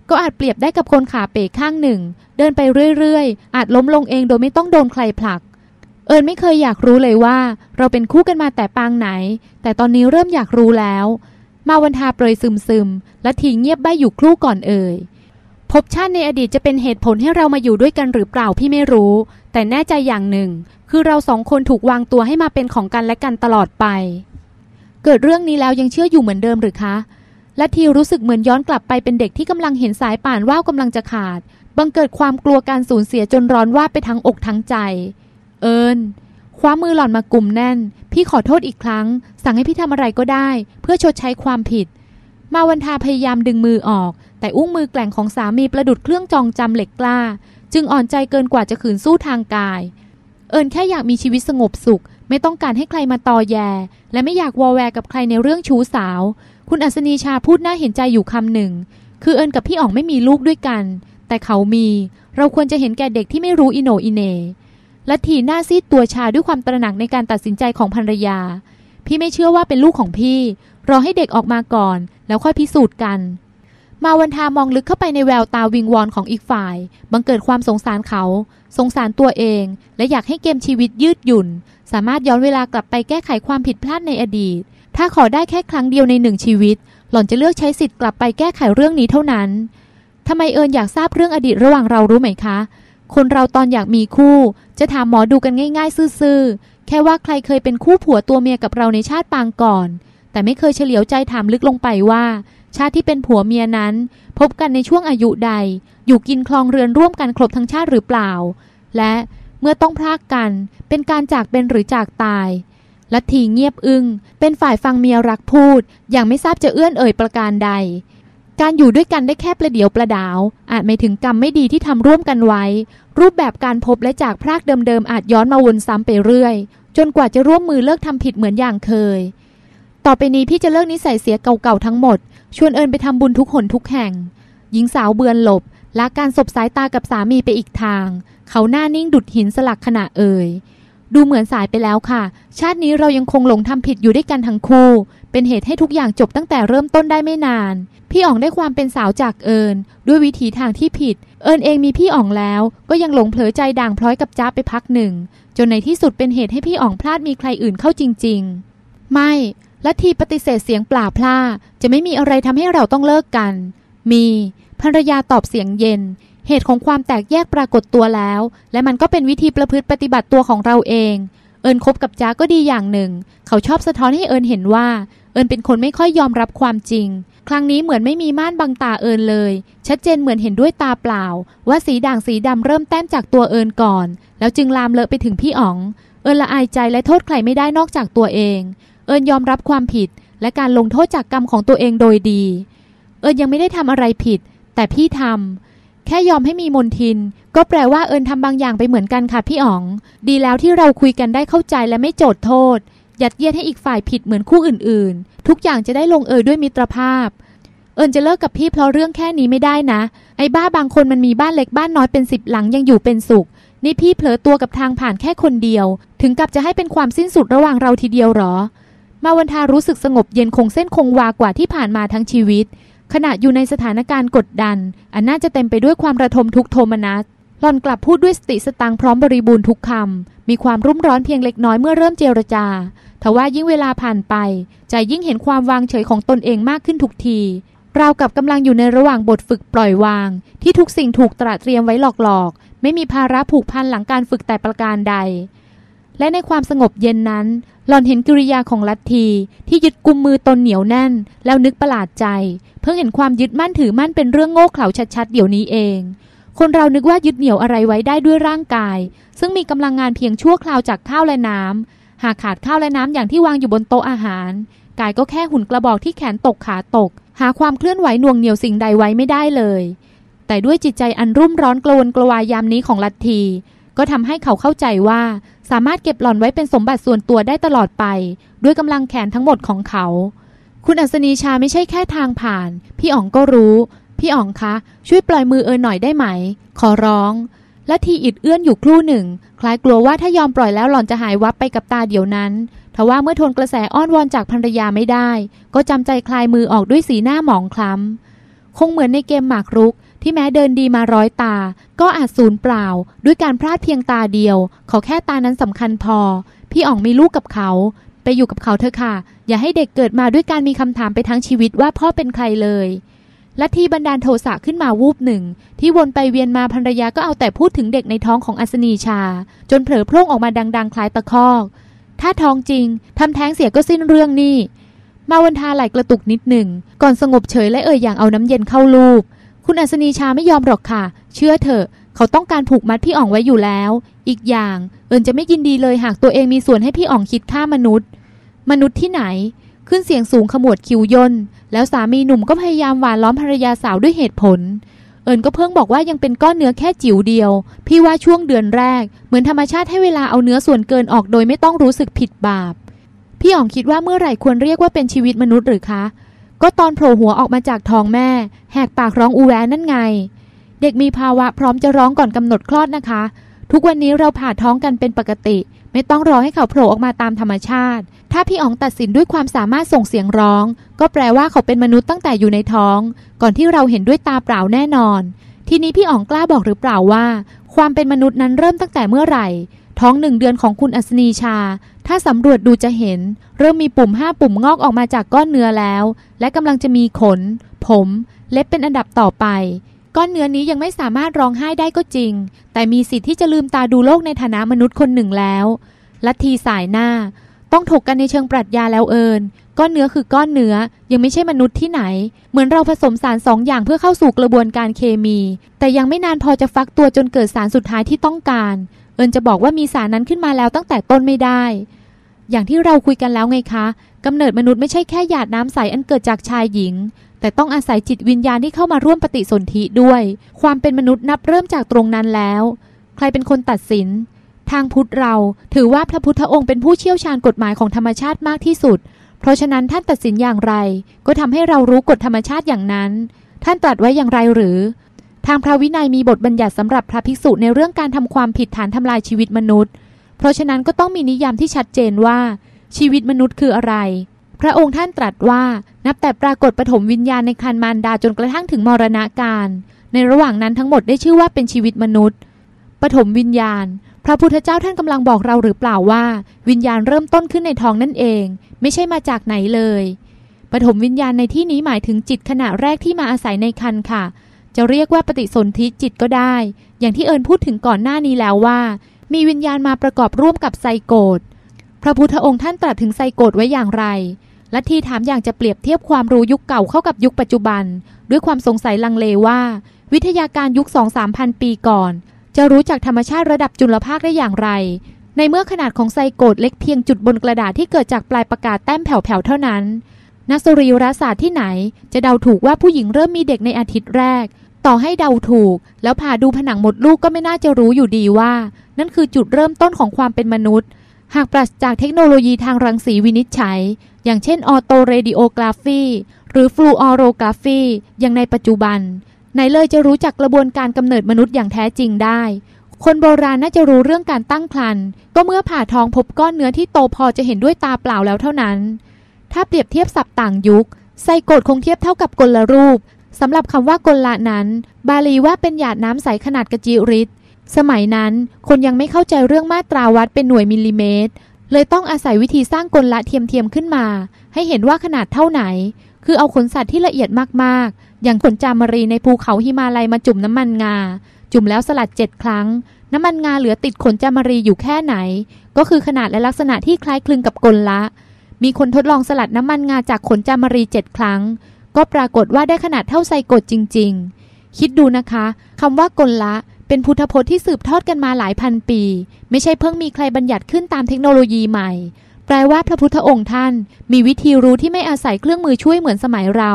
ก็อาจเปรียบได้กับคนขาเป๋ข้างหนึ่ง เดินไปเรื่อยๆ อาจล้มลงเองโดยไม่ต้องโดนใครผลัก เอิญไม่เคยอยากรู้เลยว่า เราเป็นคู่กันมาแต่ปางไหน แต่ตอนนี้เริ่มอยากรู้แล้ว มาวันทาเปรยซึมซึมและทีเงียบใบ้อยู่ครู่ก่อนเอ่ยพบชาติในอดีตจะเป็นเหตุผลให้เรามาอยู่ด้วยกันหรือเปล่าพี่ไม่รู้ แต่แน่ใจอย่างหนึ่ง คือเราสองคนถูกวางตัวให้มาเป็นของกันและกันตลอดไป เกิดเรื่องนี้แล้วยังเชื่ออยู่เหมือนเดิมหรือคะ และทีรู้สึกเหมือนย้อนกลับไปเป็นเด็กที่กำลังเห็นสายป่านว่าวกำลังจะขาด บังเกิดความกลัวการสูญเสียจนร้อนว่าไปทั้งอกทั้งใจ เอิญคว้ามือหล่อนมากลุ่มแน่น พี่ขอโทษอีกครั้ง สั่งให้พี่ทำอะไรก็ได้ เพื่อชดใช้ความผิด มาวันทาพยายามดึงมือออก แต่อุ้งมือแกล่งของสามีประดุดเครื่องจองจำเหล็กกล้า จึงอ่อนใจเกินกว่าจะขืนสู้ทางกาย เอิญแค่อยากมีชีวิตสงบสุข ไม่ต้องการให้ใครมาตอแย และไม่อยากวอแวกับใครในเรื่องชู้สาว คุณอัศนีชาพูดน่าเห็นใจอยู่คำหนึ่ง คือเอิญกับพี่อ๋องไม่มีลูกด้วยกัน แต่เขามี เราควรจะเห็นแก่เด็กที่ไม่รู้อิโนอิเนและทีหน้าซีดตัวชาด้วยความตระหนักในการตัดสินใจของภรรยา พี่ไม่เชื่อว่าเป็นลูกของพี่ รอให้เด็กออกมาก่อน แล้วค่อยพิสูจน์กัน มาวันทามองลึกเข้าไปในแววตาวิงวอนของอีกฝ่าย บังเกิดความสงสารเขา สงสารตัวเอง และอยากให้เกมชีวิตยืดหยุ่น สามารถย้อนเวลากลับไปแก้ไขความผิดพลาดในอดีต ถ้าขอได้แค่ครั้งเดียวในหนึ่งชีวิต หล่อนจะเลือกใช้สิทธิ์กลับไปแก้ไขเรื่องนี้เท่านั้นทำไมเอิญอยากทราบเรื่องอดีตระหว่างเรารู้ไหมคะ คนเราตอนอยากมีคู่ จะถามหมอดูกันง่าย ๆ ซื่อๆ แค่ว่าใครเคยเป็นคู่ผัวตัวเมียกับเราในชาติปางก่อน แต่ไม่เคยเฉลียวใจถามลึกลงไปว่า ชาติที่เป็นผัวเมียนั้น พบกันในช่วงอายุใด อยู่กินคลองเรือนร่วมกันครบทั้งชาติหรือเปล่า และเมื่อต้องพรากกันเป็นการจากเป็นหรือจากตายลัทธิเงียบอึง้งเป็นฝ่ายฟังเมียรักพูด อย่างไม่ทราบจะเอื้อนเอ่ยประการใด การอยู่ด้วยกันได้แค่ประเดียวประดาว อาจไม่ถึงกรรมไม่ดีที่ทำร่วมกันไว้ รูปแบบการพบและจากพรากเดิมๆอาจย้อนมาวนซ้ำไปเรื่อย จนกว่าจะร่วมมือเลิกทำผิดเหมือนอย่างเคย ต่อไปนี้พี่จะเลิกนิสัยเสียเก่าๆทั้งหมด ชวนเอิญไปทำบุญทุกหนทุกแห่ง หญิงสาวเบือนหลบละการสบสายตากับสามีไปอีกทาง เขาหน้านิ่งดุดหินสลักขณะเอ่ยดูเหมือนสายไปแล้วค่ะ ชาตินี้เรายังคงหลงทำผิดอยู่ด้วยกันทั้งคู่ เป็นเหตุให้ทุกอย่างจบตั้งแต่เริ่มต้นได้ไม่นาน พี่อ๋องได้ความเป็นสาวจากเอิญด้วยวิถีทางที่ผิด เอิญเองมีพี่อ๋องแล้ว ก็ยังหลงเผลอใจด่างพร้อยกับจ้าไปพักหนึ่ง จนในที่สุดเป็นเหตุให้พี่อ๋องพลาดมีใครอื่นเข้าจริง ๆ ไม่ และทีปฏิเสธเสียงปล่าพล่าจะไม่มีอะไรทำให้เราต้องเลิกกัน มีภรรยาตอบเสียงเย็น เหตุของความแตกแยกปรากฏตัวแล้ว และมันก็เป็นวิธีประพฤติปฏิบัติตัวของเราเอง เอิญคบกับจ้าก็ดีอย่างหนึ่ง เขาชอบสะท้อนให้เอิญเห็นว่า เอิญเป็นคนไม่ค่อยยอมรับความจริง ครั้งนี้เหมือนไม่มีม่านบังตาเอิญเลย ชัดเจนเหมือนเห็นด้วยตาเปล่า ว่าสีด่างสีดำเริ่มแต้มจากตัวเอิญก่อน แล้วจึงลามเลอะไปถึงพี่อ๋อง เอิญละอายใจและโทษใครไม่ได้นอกจากตัวเอง เอิญยอมรับความผิดและการลงโทษจากกรรมของตัวเองโดยดี เอิญยังไม่ได้ทำอะไรผิด แต่พี่ทำแค่ยอมให้มีมนทิน ก็แปลว่าเอิญทำบางอย่างไปเหมือนกันค่ะพี่อ๋อง ดีแล้วที่เราคุยกันได้เข้าใจและไม่โจทย์โทษ ยัดเยียดให้อีกฝ่ายผิดเหมือนคู่อื่นๆ ทุกอย่างจะได้ลงเอยด้วยมิตรภาพ เอิญจะเลิกกับพี่เพราะเรื่องแค่นี้ไม่ได้นะ ไอ้บ้าบางคนมันมีบ้านเล็กบ้านน้อยเป็นสิบหลังยังอยู่เป็นสุข นี่พี่เผลอตัวกับทางผ่านแค่คนเดียว ถึงกับจะให้เป็นความสิ้นสุดระหว่างเราทีเดียวหรอ มาวันทารู้สึกสงบเย็นคงเส้นคงวากว่าที่ผ่านมาทั้งชีวิต ขณะอยู่ในสถานการณ์กดดัน อันน่าจะเต็มไปด้วยความระทมทุกโทมนัสหล่อนกลับพูดด้วยสติสตังพร้อมบริบูรณ์ทุกคำ มีความรุ่มร้อนเพียงเล็กน้อยเมื่อเริ่มเจรจา ทว่ายิ่งเวลาผ่านไป ใจยิ่งเห็นความวางเฉยของตนเองมากขึ้นทุกที ราวกับกำลังอยู่ในระหว่างบทฝึกปล่อยวาง ที่ทุกสิ่งถูกตระเตรียมไว้หลอกๆ ไม่มีภาระผูกพันหลังการฝึกแต่ประการใด และในความสงบเย็นนั้น หล่อนเห็นกิริยาของลัทธีที่ยึดกุมมือตนเหนียวแน่น แล้วนึกประหลาดใจ เพิ่งเห็นความยึดมั่นถือมั่นเป็นเรื่องโง่เขลาชัดๆเดี๋ยวนี้เอง คนเรานึกว่ายึดเหนี่ยวอะไรไว้ได้ด้วยร่างกาย ซึ่งมีกำลังงานเพียงชั่วคราวจากข้าวและน้ำหากขาดข้าวและน้ำอย่างที่วางอยู่บนโต๊ะอาหาร กายก็แค่หุ่นกระบอกที่แขนตกขาตก หาความเคลื่อนไหวหน่วงเหนียวสิ่งใดไว้ไม่ได้เลย แต่ด้วยจิตใจอันรุ่มร้อนกระวนกระวายยามนี้ของลัทธีก็ทำให้เขาเข้าใจว่า สามารถเก็บหล่อนไว้เป็นสมบัติส่วนตัวได้ตลอดไป ด้วยกำลังแขนทั้งหมดของเขา คุณอัศนีชาไม่ใช่แค่ทางผ่าน พี่อ๋องก็รู้ พี่อ๋องคะ ช่วยปล่อยมือเอิญหน่อยได้ไหม ขอร้อง และทีอิดเอื้อนอยู่ครู่หนึ่ง คล้ายกลัวว่าถ้ายอมปล่อยแล้วหล่อนจะหายวับไปกับตาเดี๋ยวนั้นทว่าเมื่อทนกระแสอ้อนวอนจากภรรยาไม่ได้ ก็จำใจคลายมือออกด้วยสีหน้าหมองคล้ำคงเหมือนในเกมหมากรุก ที่แม้เดินดีมาร้อยตา ก็อาจสูญเปล่า ด้วยการพลาดเพียงตาเดียว ขอแค่ตานั้นสำคัญพอ พี่อ๋องมีลูกกับเขา ไปอยู่กับเขาเถอะค่ะ อย่าให้เด็กเกิดมาด้วยการมีคำถามไปทั้งชีวิตว่าพ่อเป็นใครเลยและที่บันดาลโทสะขึ้นมาวูบหนึ่ง ที่วนไปเวียนมาภรรยาก็เอาแต่พูดถึงเด็กในท้องของอัศนีชา จนเผลอโพร่งออกมาดัง ๆ คล้ายตะคอก ถ้าท้องจริง ทำแท้งเสียก็สิ้นเรื่องนี่ มาวันทาไหลกระตุกนิดหนึ่ง ก่อนสงบเฉยและเอ่ยอย่างเอาน้ำเย็นเข้าลูก คุณอัศนีชาไม่ยอมหรอกค่ะ เชื่อเถอะ เขาต้องการผูกมัดพี่อ่องไว้อยู่แล้ว อีกอย่าง เอิญจะไม่ยินดีเลยหากตัวเองมีส่วนให้พี่อ่องคิดฆ่ามนุษย์ มนุษย์ที่ไหน ขึ้นเสียงสูงขมวดคิ้วย่นแล้วสามีหนุ่มก็พยายามหวานล้อมภรรยาสาวด้วยเหตุผล เอิญก็เพิ่งบอกว่ายังเป็นก้อนเนื้อแค่จิ๋วเดียว พี่ว่าช่วงเดือนแรก เหมือนธรรมชาติให้เวลาเอาเนื้อส่วนเกินออกโดยไม่ต้องรู้สึกผิดบาปพี่อ๋องคิดว่าเมื่อไหร่ควรเรียกว่าเป็นชีวิตมนุษย์หรือคะ ก็ตอนโผล่หัวออกมาจากท้องแม่ แหกปากร้องอูแวนั่นไง เด็กมีภาวะพร้อมจะร้องก่อนกำหนดคลอดนะคะ ทุกวันนี้เราผ่าท้องกันเป็นปกติ ไม่ต้องรอให้เขาโผล่ออกมาตามธรรมชาติ ถ้าพี่อ๋องตัดสินด้วยความสามารถส่งเสียงร้อง ก็แปลว่าเขาเป็นมนุษย์ตั้งแต่อยู่ในท้อง ก่อนที่เราเห็นด้วยตาเปล่าแน่นอน ทีนี้พี่อ๋องกล้าบอกหรือเปล่าว่า ความเป็นมนุษย์นั้นเริ่มตั้งแต่เมื่อไหร่ ท้องหนึ่งเดือนของคุณอัศนีชา ถ้าสำรวจดูจะเห็น เริ่มมีปุ่มห้าปุ่มงอกออกมาจากก้อนเนื้อแล้ว และกำลังจะมีขน ผม เล็บเป็นอันดับต่อไป ก้อนเนื้อนี้ยังไม่สามารถร้องไห้ได้ก็จริง แต่มีสิทธิ์ที่จะลืมตาดูโลกในฐานะมนุษย์คนหนึ่งแล้วลัทธิสายหน้า ต้องถกกันในเชิงปรัชญาแล้วเอิญก้อนเนื้อคือก้อนเนื้อยังไม่ใช่มนุษย์ที่ไหน เหมือนเราผสมสารสองอย่างเพื่อเข้าสู่กระบวนการเคมี แต่ยังไม่นานพอจะฟักตัวจนเกิดสารสุดท้ายที่ต้องการ เอิญจะบอกว่ามีสารนั้นขึ้นมาแล้วตั้งแต่ต้นไม่ได้ อย่างที่เราคุยกันแล้วไงคะกำเนิดมนุษย์ไม่ใช่แค่หยาดน้ำใสอันเกิดจากชายหญิง แต่ต้องอาศัยจิตวิญญาณที่เข้ามาร่วมปฏิสนธิด้วย ความเป็นมนุษย์นับเริ่มจากตรงนั้นแล้ว ใครเป็นคนตัดสิน ทางพุทธเราถือว่าพระพุทธองค์เป็นผู้เชี่ยวชาญกฎหมายของธรรมชาติมากที่สุด เพราะฉะนั้นท่านตัดสินอย่างไร ก็ทำให้เรารู้กฎธรรมชาติอย่างนั้น ท่านตรัสไว้อย่างไรหรือ ทางพระวินัยมีบทบัญญัติสำหรับพระภิกษุในเรื่องการทำความผิดฐานทำลายชีวิตมนุษย์ เพราะฉะนั้นก็ต้องมีนิยามที่ชัดเจนว่า ชีวิตมนุษย์คืออะไร พระองค์ท่านตรัสว่านับแต่ปรากฏปฐมวิญญาณในคันมารดาจนกระทั่งถึงมรณะการ ในระหว่างนั้นทั้งหมดได้ชื่อว่าเป็นชีวิตมนุษย์ ปฐมวิญญาณ พระพุทธเจ้าท่านกำลังบอกเราหรือเปล่าว่า วิญญาณเริ่มต้นขึ้นในท้องนั่นเอง ไม่ใช่มาจากไหนเลย ปฐมวิญญาณในที่นี้หมายถึงจิตขณะแรกที่มาอาศัยในคันค่ะ จะเรียกว่าปฏิสนธิจิตก็ได้ อย่างที่เอิญพูดถึงก่อนหน้านี้แล้วว่า มีวิญญาณมาประกอบร่วมกับไซโกดพระพุทธองค์ท่านตรัสถึงไซโกดไว้อย่างไร และที่ถามอย่างจะเปรียบเทียบความรู้ยุคเก่าเข้ากับยุคปัจจุบัน ด้วยความสงสัยลังเลว่า วิทยาการยุคสองสามพันปีก่อน จะรู้จักธรรมชาติระดับจุลภาคได้อย่างไร ในเมื่อขนาดของไซโกดเล็กเพียงจุดบนกระดาษที่เกิดจากปลายประกาศแต้มแผ่วๆเท่านั้นนักสรีรศาสตร์ที่ไหน จะเดาถูกว่าผู้หญิงเริ่มมีเด็กในอาทิตย์แรก ต่อให้เดาถูก แล้วผ่าดูผนังหมดลูกก็ไม่น่าจะรู้อยู่ดีว่า นั่นคือจุดเริ่มต้นของความเป็นมนุษย์ หากปราศจากเทคโนโลยีทางรังสีวินิจฉัย อย่างเช่น autoradiography หรือ fluorography อย่างในปัจจุบันไหนเลยจะรู้จักกระบวนการกำเนิดมนุษย์อย่างแท้จริงได้ คนโบราณน่าจะรู้เรื่องการตั้งครรภ์ก็เมื่อผ่าท้องพบก้อนเนื้อที่โตพอจะเห็นด้วยตาเปล่าแล้วเท่านั้น ถ้าเปรียบเทียบศัพท์ต่างยุค zygote คงเทียบเท่ากับกลลรูป สำหรับคำว่ากลละนั้น บาลีว่าเป็นหยาดน้ำใสขนาดกระจิริดสมัยนั้นคนยังไม่เข้าใจเรื่องมาตราวัดเป็นหน่วยมิลลิเมตร เลยต้องอาศัยวิธีสร้างกลละเทียมๆขึ้นมา ให้เห็นว่าขนาดเท่าไหน คือเอาขนสัตว์ที่ละเอียดมากๆ อย่างขนจามรีในภูเขาหิมาลัยมาจุ่มน้ำมันงา จุ่มแล้วสลัดเจ็ดครั้ง น้ำมันงาเหลือติดขนจามรีอยู่แค่ไหน ก็คือขนาดและลักษณะที่คล้ายคลึงกับกลละ มีคนทดลองสลัดน้ำมันงาจากขนจามรีเจ็ดครั้ง ก็ปรากฏว่าได้ขนาดเท่าไซกดจริง ๆ คิดดูนะคะคำว่ากลละเป็นพุทธพจน์ที่สืบทอดกันมาหลายพันปี ไม่ใช่เพิ่งมีใครบัญญัติขึ้นตามเทคโนโลยีใหม่ แปลว่าพระพุทธองค์ท่าน มีวิธีรู้ที่ไม่อาศัยเครื่องมือช่วยเหมือนสมัยเรา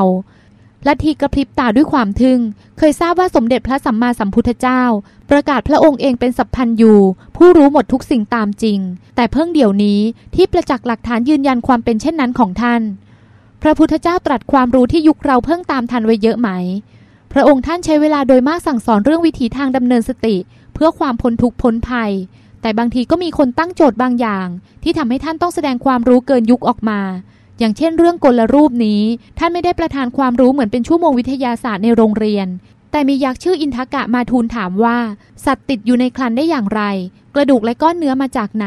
ลัทธิกระพริบตาด้วยความทึ่ง เคยทราบว่าสมเด็จพระสัมมาสัมพุทธเจ้า ประกาศพระองค์เองเป็นสัพพันยูผู้รู้หมดทุกสิ่งตามจริง แต่เพิ่งเดี๋ยวนี้ที่ประจักษ์หลักฐานยืนยันความเป็นเช่นนั้นของท่าน พระพุทธเจ้าตรัสความรู้ที่ยุคเราเพิ่งตามทันไว้เยอะไหม พระองค์ท่านใช้เวลาโดยมากสั่งสอนเรื่องวิถีทางดำเนินสติ เพื่อความพ้นทุกข์พ้นภัย แต่บางทีก็มีคนตั้งโจทย์บางอย่าง ที่ทำให้ท่านต้องแสดงความรู้เกินยุคออกมา อย่างเช่น เรื่องกลรูปนี้ ท่านไม่ได้ประทานความรู้เหมือนเป็นชั่วโมงวิทยาศาสตร์ในโรงเรียน แต่มียักษ์ชื่ออินทกะมาทูลถามว่า สัตว์ติดอยู่ในคลันได้อย่างไร กระดูกและก้อนเนื้อมาจากไหน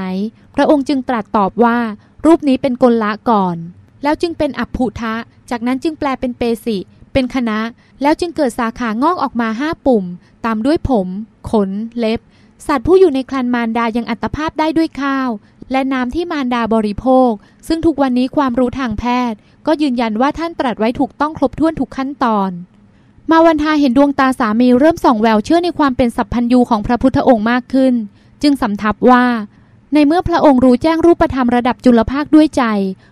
พระองค์จึงตรัสตอบว่า รูปนี้เป็นกลละก่อน แล้วจึงเป็นอัพพุทะ จากนั้นจึงแปลเป็นเปสิ เป็นคณะ แล้วจึงเกิดสาขางอกออกมาห้าปุ่ม ตามด้วยผม ขน เล็บ สัตว์ผู้อยู่ในคลันมารดายังอัตภาพได้ด้วยข้าว และน้ำที่มารดาบริโภค ซึ่งทุกวันนี้ความรู้ทางแพทย์ ก็ยืนยันว่าท่านตรัสไว้ถูกต้องครบถ้วนทุกขั้นตอน มาวันทาเห็นดวงตาสามีเริ่มส่องแววเชื่อในความเป็นสัพพัญญูของพระพุทธองค์มากขึ้น จึงสำทับว่า ในเมื่อพระองค์รู้แจ้งรูปธรรมระดับจุลภาคด้วยใจ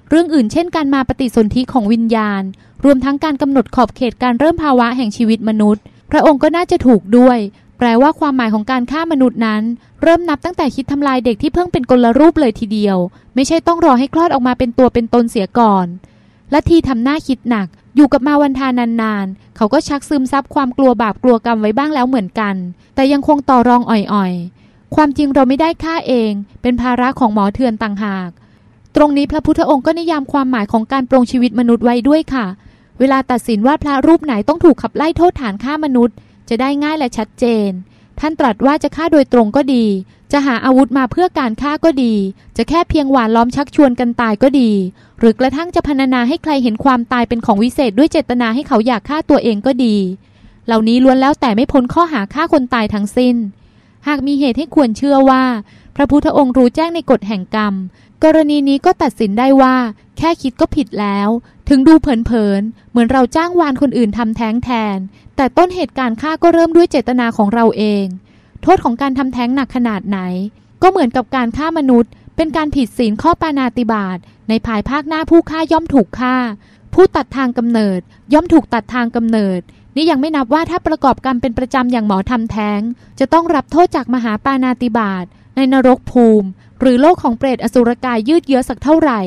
เรื่องอื่นเช่นการมาปฏิสนธิของวิญญาณ รวมทั้งการกำหนดขอบเขตการเริ่มภาวะแห่งชีวิตมนุษย์ พระองค์ก็น่าจะถูกด้วย แปลว่าความหมายของการฆ่ามนุษย์นั้น เริ่มนับตั้งแต่คิดทำลายเด็กที่เพิ่งเป็นกลรูปเลยทีเดียว ไม่ใช่ต้องรอให้คลอดออกมาเป็นตัวเป็นตนเสียก่อนและทีทำหน้าคิดหนัก อยู่กับมาวันทานานๆ เขาก็ชักซึมซับความกลัวบาปกลัวกรรมไว้บ้างแล้วเหมือนกัน แต่ยังคงต่อรองอ่อยๆ ความจริงเราไม่ได้ฆ่าเอง เป็นภาระของหมอเถื่อนต่างหาก ตรงนี้พระพุทธองค์ก็นิยามความหมายของการปรงชีวิตมนุษย์ไว้ด้วยค่ะ เวลาตัดสินว่าพระรูปไหนต้องถูกขับไล่โทษฐานฆ่ามนุษย์ จะได้ง่ายและชัดเจน ท่านตรัสว่าจะฆ่าโดยตรงก็ดี จะหาอาวุธมาเพื่อการฆ่าก็ดี จะแค่เพียงหวานล้อมชักชวนกันตายก็ดี หรือกระทั่งจะพรรณนาให้ใครเห็นความตายเป็นของวิเศษด้วยเจตนาให้เขาอยากฆ่าตัวเองก็ดี เหล่านี้ล้วนแล้วแต่ไม่พ้นข้อหาฆ่าคนตายทั้งสิ้น หากมีเหตุให้ควรเชื่อว่า พระพุทธองค์รู้แจ้งในกฎแห่งกรรม กรณีนี้ก็ตัดสินได้ว่า แค่คิดก็ผิดแล้ว ถึงดูเผินๆเหมือนเราจ้างวานคนอื่นทำแท้งแทน แต่ต้นเหตุการณ์ฆ่าก็เริ่มด้วยเจตนาของเราเอง โทษของการทำแท้งหนักขนาดไหน ก็เหมือนกับการฆ่ามนุษย์ เป็นการผิดศีลข้อปานาติบาตในภายภาคหน้าผู้ฆ่าย่อมถูกฆ่า ผู้ตัดทางกำเนิด ย่อมถูกตัดทางกำเนิด นี่ยังไม่นับว่าถ้าประกอบกรรมเป็นประจำอย่างหมอทำแท้ง จะต้องรับโทษจากมหาปานาติบาตในนรกภูมิ หรือโลกของเปรตอสุรกายยืดเยื้อสักเท่าไหร่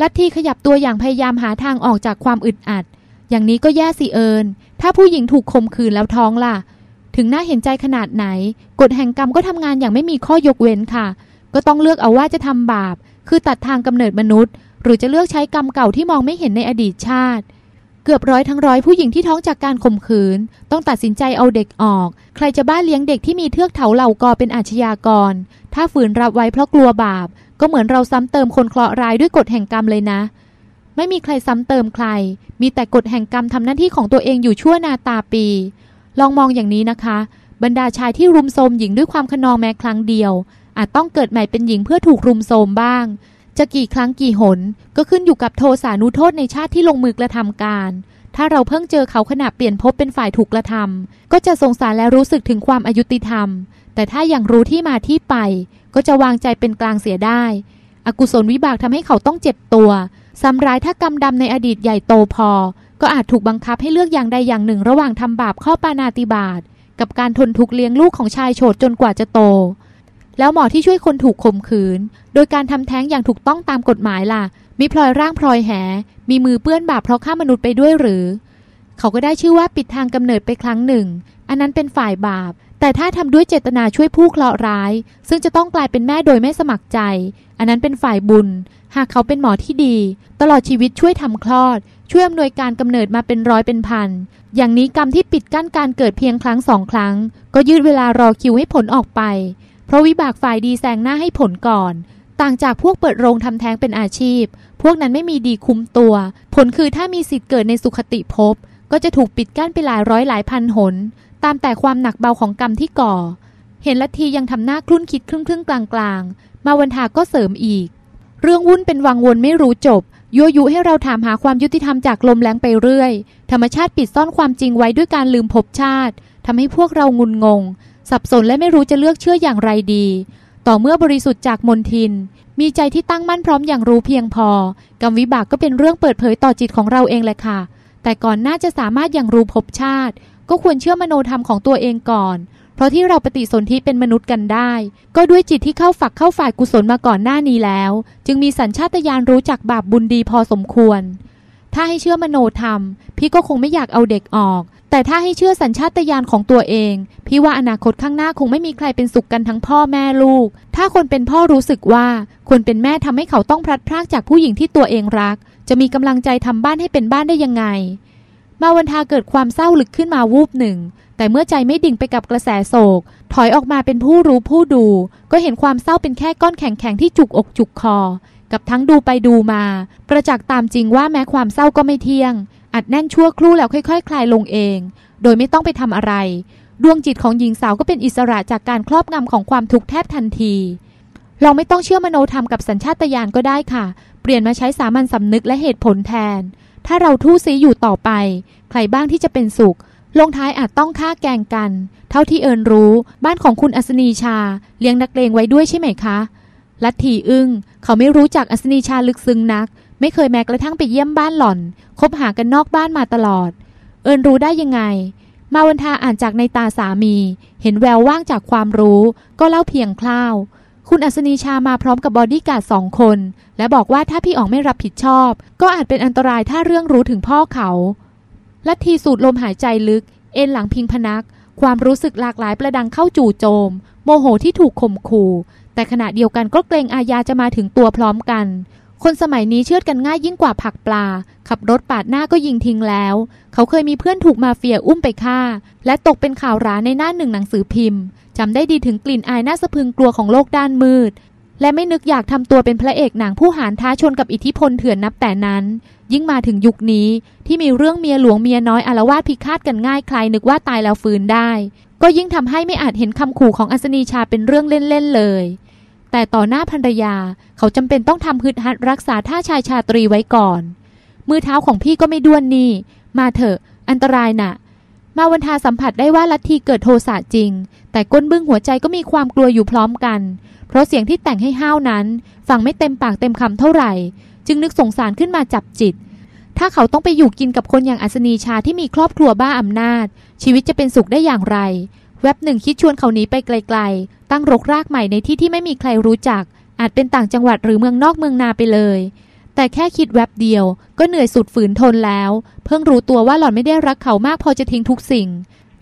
ลัทธิขยับตัวอย่างพยายามหาทางออกจากความอึดอัด อย่างนี้ก็แย่สิเอิญถ้าผู้หญิงถูกข่มขืนแล้วท้องล่ะ ถึงน่าเห็นใจขนาดไหน กฎแห่งกรรมก็ทำงานอย่างไม่มีข้อยกเว้นค่ะ ก็ต้องเลือกเอาว่าจะทำบาป คือตัดทางกำเนิดมนุษย์ หรือจะเลือกใช้กรรมเก่าที่มองไม่เห็นในอดีตชาติ เกือบร้อยทั้งร้อยผู้หญิงที่ท้องจากการข่มขืน ต้องตัดสินใจเอาเด็กออก ใครจะบ้าเลี้ยงเด็กที่มีเทือกเถาเหล่ากอเป็นอาชญากร ถ้าฝืนรับไว้เพราะกลัวบาป ก็เหมือนเราซ้ำเติมคนเคราะห์ร้ายด้วยกฎแห่งกรรมเลยนะ ไม่มีใครซ้ำเติมใคร มีแต่กฎแห่งกรรมทำหน้าที่ของตัวเองอยู่ชั่วนาตาปี ลองมองอย่างนี้นะคะ บรรดาชายที่รุมโทมหญิงด้วยความขนองแม้ครั้งเดียว อาจต้องเกิดใหม่เป็นหญิงเพื่อถูกรุมโทมบ้าง จะกี่ครั้งกี่หน ก็ขึ้นอยู่กับโทสานุโทษในชาติที่ลงมือกระทำการ ถ้าเราเพิ่งเจอเขาขณะเปลี่ยนภพเป็นฝ่ายถูกกระทำก็จะสงสารและรู้สึกถึงความอายุติธรรม แต่ถ้ายังรู้ที่มาที่ไป ก็จะวางใจเป็นกลางเสียได้ อกุศลวิบากทำให้เขาต้องเจ็บตัวซ้ำร้ายถ้ากรรมดำในอดีตใหญ่โตพอ ก็อาจถูกบังคับให้เลือกอย่างใดอย่างหนึ่ง ระหว่างทำบาปข้อปานาติบาตกับการทนทุกข์เลี้ยงลูกของชายโฉดจนกว่าจะโต แล้วหมอที่ช่วยคนถูกข่มขืน โดยการทำแท้งอย่างถูกต้องตามกฎหมายล่ะ มีพลอยร่างพลอยแห มีมือเปื้อนบาปเพราะฆ่ามนุษย์ไปด้วยหรือ เขาก็ได้ชื่อว่าปิดทางกำเนิดไปครั้งหนึ่ง อันนั้นเป็นฝ่ายบาป แต่ถ้าทำด้วยเจตนาช่วยผู้เคราะห์ร้าย ซึ่งจะต้องกลายเป็นแม่โดยไม่สมัครใจ อันนั้นเป็นฝ่ายบุญ หากเขาเป็นหมอที่ดี ตลอดชีวิตช่วยทำคลอด ช่วยอำนวยการกำเนิดมาเป็นร้อยเป็นพัน อย่างนี้กรรมที่ปิดกั้นการเกิดเพียงครั้งสองครั้ง ก็ยืดเวลารอคิวให้ผลออกไป เพราะวิบากฝ่ายดีแซงหน้าให้ผลก่อน ต่างจากพวกเปิดโรงทำแท้งเป็นอาชีพ พวกนั้นไม่มีดีคุ้มตัว ผลคือถ้ามีสิทธิ์เกิดในสุขติภพ ก็จะถูกปิดกั้นไปหลายร้อยหลายพันหน ตามแต่ความหนักเบาของกรรมที่ก่อ เห็นลัทธิยังทำหน้าคลุ่นคิดครึ่งครึ่งกลางกลางมาวันทาก็เสริมอีก เรื่องวุ่นเป็นวังวนไม่รู้จบยั่วยุให้เราถามหาความยุติธรรมจากลมแรงไปเรื่อย ธรรมชาติปิดซ่อนความจริงไว้ด้วยการลืมภพชาติทำให้พวกเรางุนงง สับสนและไม่รู้จะเลือกเชื่ออย่างไรดี ต่อเมื่อบริสุทธิ์จากมนทิน มีใจที่ตั้งมั่นพร้อมอย่างรู้เพียงพอกรรมวิบากก็เป็นเรื่องเปิดเผยต่อจิตของเราเองแหละค่ะ แต่ก่อนน้าจะสามารถอย่างรู้ภพชาติ ก็ควรเชื่อมโนธรรมของตัวเองก่อน เพราะที่เราปฏิสนธิเป็นมนุษย์กันได้ ก็ด้วยจิตที่เข้าฝักเข้าฝ่ายกุศลมาก่อนหน้านี้แล้ว จึงมีสัญชาตญาณรู้จักบาปบุญดีพอสมควรถ้าให้เชื่อมโนธรรม พี่ก็คงไม่อยากเอาเด็กออก แต่ถ้าให้เชื่อสัญชาตญาณของตัวเอง พี่ว่าอนาคตข้างหน้าคงไม่มีใครเป็นสุขกันทั้งพ่อแม่ลูก ถ้าคนเป็นพ่อรู้สึกว่าคนเป็นแม่ทำให้เขาต้องพลัดพรากจากผู้หญิงที่ตัวเองรัก จะมีกำลังใจทำบ้านให้เป็นบ้านได้ยังไง มาวันทาเกิดความเศร้าลึกขึ้นมาวูบหนึ่ง แต่เมื่อใจไม่ดิ่งไปกับกระแสโศก ถอยออกมาเป็นผู้รู้ผู้ดู ก็เห็นความเศร้าเป็นแค่ก้อนแข็งๆที่จุกอกจุกคอ กับทั้งดูไปดูมา ประจักษ์ตามจริงว่าแม้ความเศร้าก็ไม่เที่ยง อัดแน่นชั่วครู่แล้วค่อยๆคลายลงเอง โดยไม่ต้องไปทำอะไร ดวงจิตของหญิงสาวก็เป็นอิสระจากการครอบงำของความทุกข์แทบทันที เราไม่ต้องเชื่อมโนธรรมกับสัญชาตญาณก็ได้ค่ะ เปลี่ยนมาใช้สามัญสำนึกและเหตุผลแทน ถ้าเราทู่ซีอยู่ต่อไป ใครบ้างที่จะเป็นสุข ลงท้ายอาจต้องฆ่าแกงกัน เท่าที่เอิญรู้ บ้านของคุณอัศนีชา เลี้ยงนักเลงไว้ด้วยใช่ไหมคะลัทธีอึง้งเขาไม่รู้จักอัศนีชาลึกซึ้งนัก ไม่เคยแม้กระทั่งไปเยี่ยมบ้านหล่อน คบหากันนอกบ้านมาตลอด เอิญรู้ได้ยังไง มาวันทาอ่านจากในตาสามี เห็นแววว่างจากความรู้ ก็เล่าเพียงคร่าว คุณอัศนีชามาพร้อมกับบอดี้การ์ดสองคน และบอกว่าถ้าพี่อ๋องไม่รับผิดชอบ ก็อาจเป็นอันตรายถ้าเรื่องรู้ถึงพ่อเขาลัทธีสูดลมหายใจลึก เอ็นหลังพิงพนัก ความรู้สึกหลากหลายประดังเข้าจู่โจม โมโหที่ถูกข่มขู่ แต่ขณะเดียวกันก็เกรงอาญาจะมาถึงตัวพร้อมกัน คนสมัยนี้เชื่อดกันง่ายยิ่งกว่าผักปลา ขับรถปาดหน้าก็ยิงทิ้งแล้ว เขาเคยมีเพื่อนถูกมาเฟียอุ้มไปฆ่า และตกเป็นข่าวร้ายในหน้าหนึ่งหนังสือพิมพ์จำได้ดีถึงกลิ่นอายน่าสะพรึงกลัวของโลกด้านมืด และไม่นึกอยากทำตัวเป็นพระเอกหนังผู้หานท้าชนกับอิทธิพลเถื่อนนับแต่นั้น ยิ่งมาถึงยุคนี้ที่มีเรื่องเมียหลวงเมียน้อยอารวาสพิฆาตกันง่ายใครนึกว่าตายแล้วฟื้นได้ ก็ยิ่งทำให้ไม่อาจเห็นคำขู่ของอัศนีชาเป็นเรื่องเล่นๆเลย แต่ต่อหน้าภรรยาเขาจำเป็นต้องทำฮึดฮัดรักษาท่าชายชาตรีไว้ก่อน มือเท้าของพี่ก็ไม่ด้วนนี่ มาเถอะอันตรายน่ะ มาวันทาสัมผัสได้ว่าลัทธิเกิดโทสะจริง แต่ก้นบึ้งหัวใจก็มีความกลัวอยู่พร้อมกัน เพราะเสียงที่แต่งให้ห้าวนั้น ฟังไม่เต็มปากเต็มคำเท่าไหร่ จึงนึกสงสารขึ้นมาจับจิต ถ้าเขาต้องไปอยู่กินกับคนอย่างอัศนีชาที่มีครอบครัวบ้าอำนาจ ชีวิตจะเป็นสุขได้อย่างไร แว็บหนึ่งคิดชวนเขาหนีไปไกล ๆ ตั้งรกรากใหม่ในที่ที่ไม่มีใครรู้จัก อาจเป็นต่างจังหวัดหรือเมืองนอกเมืองนาไปเลย แต่แค่คิดแวบเดียว ก็เหนื่อยสุดฝืนทนแล้ว เพิ่งรู้ตัวว่าหล่อนไม่ได้รักเขามากพอจะทิ้งทุกสิ่ง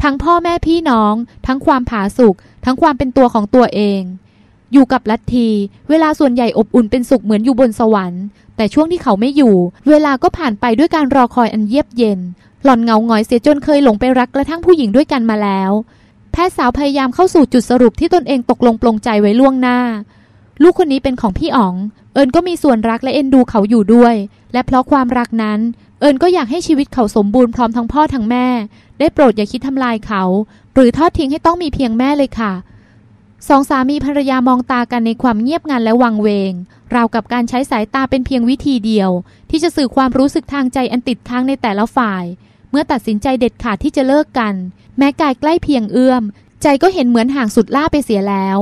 ทั้งพ่อแม่พี่น้อง ทั้งความผาสุกทั้งความเป็นตัวของตัวเองอยู่กับลัทธีเวลาส่วนใหญ่อบอุ่นเป็นสุขเหมือนอยู่บนสวรรค์ แต่ช่วงที่เขาไม่อยู่ เวลาก็ผ่านไปด้วยการรอคอยอันเยียบเย็น หล่อนเงาหงอยเสียจนเคยหลงไปรักกระทั่งผู้หญิงด้วยกันมาแล้ว แพทย์สาวพยายามเข้าสู่จุดสรุปที่ตนเองตกลงปลงใจไว้ล่วงหน้า ลูกคนนี้เป็นของพี่อ๋อง เอิญก็มีส่วนรักและเอ็นดูเขาอยู่ด้วย และเพราะความรักนั้น เอิญก็อยากให้ชีวิตเขาสมบูรณ์พร้อมทั้งพ่อทั้งแม่ ได้โปรดอย่าคิดทำลายเขา หรือทอดทิ้งให้ต้องมีเพียงแม่เลยค่ะสองสามีภรรยามองตากันในความเงียบงันและวังเวง ราวกับการใช้สายตาเป็นเพียงวิธีเดียว ที่จะสื่อความรู้สึกทางใจอันติดค้างในแต่ละฝ่าย เมื่อตัดสินใจเด็ดขาดที่จะเลิกกัน แม้กายใกล้เพียงเอื้อม ใจก็เห็นเหมือนห่างสุดล่าไปเสียแล้ว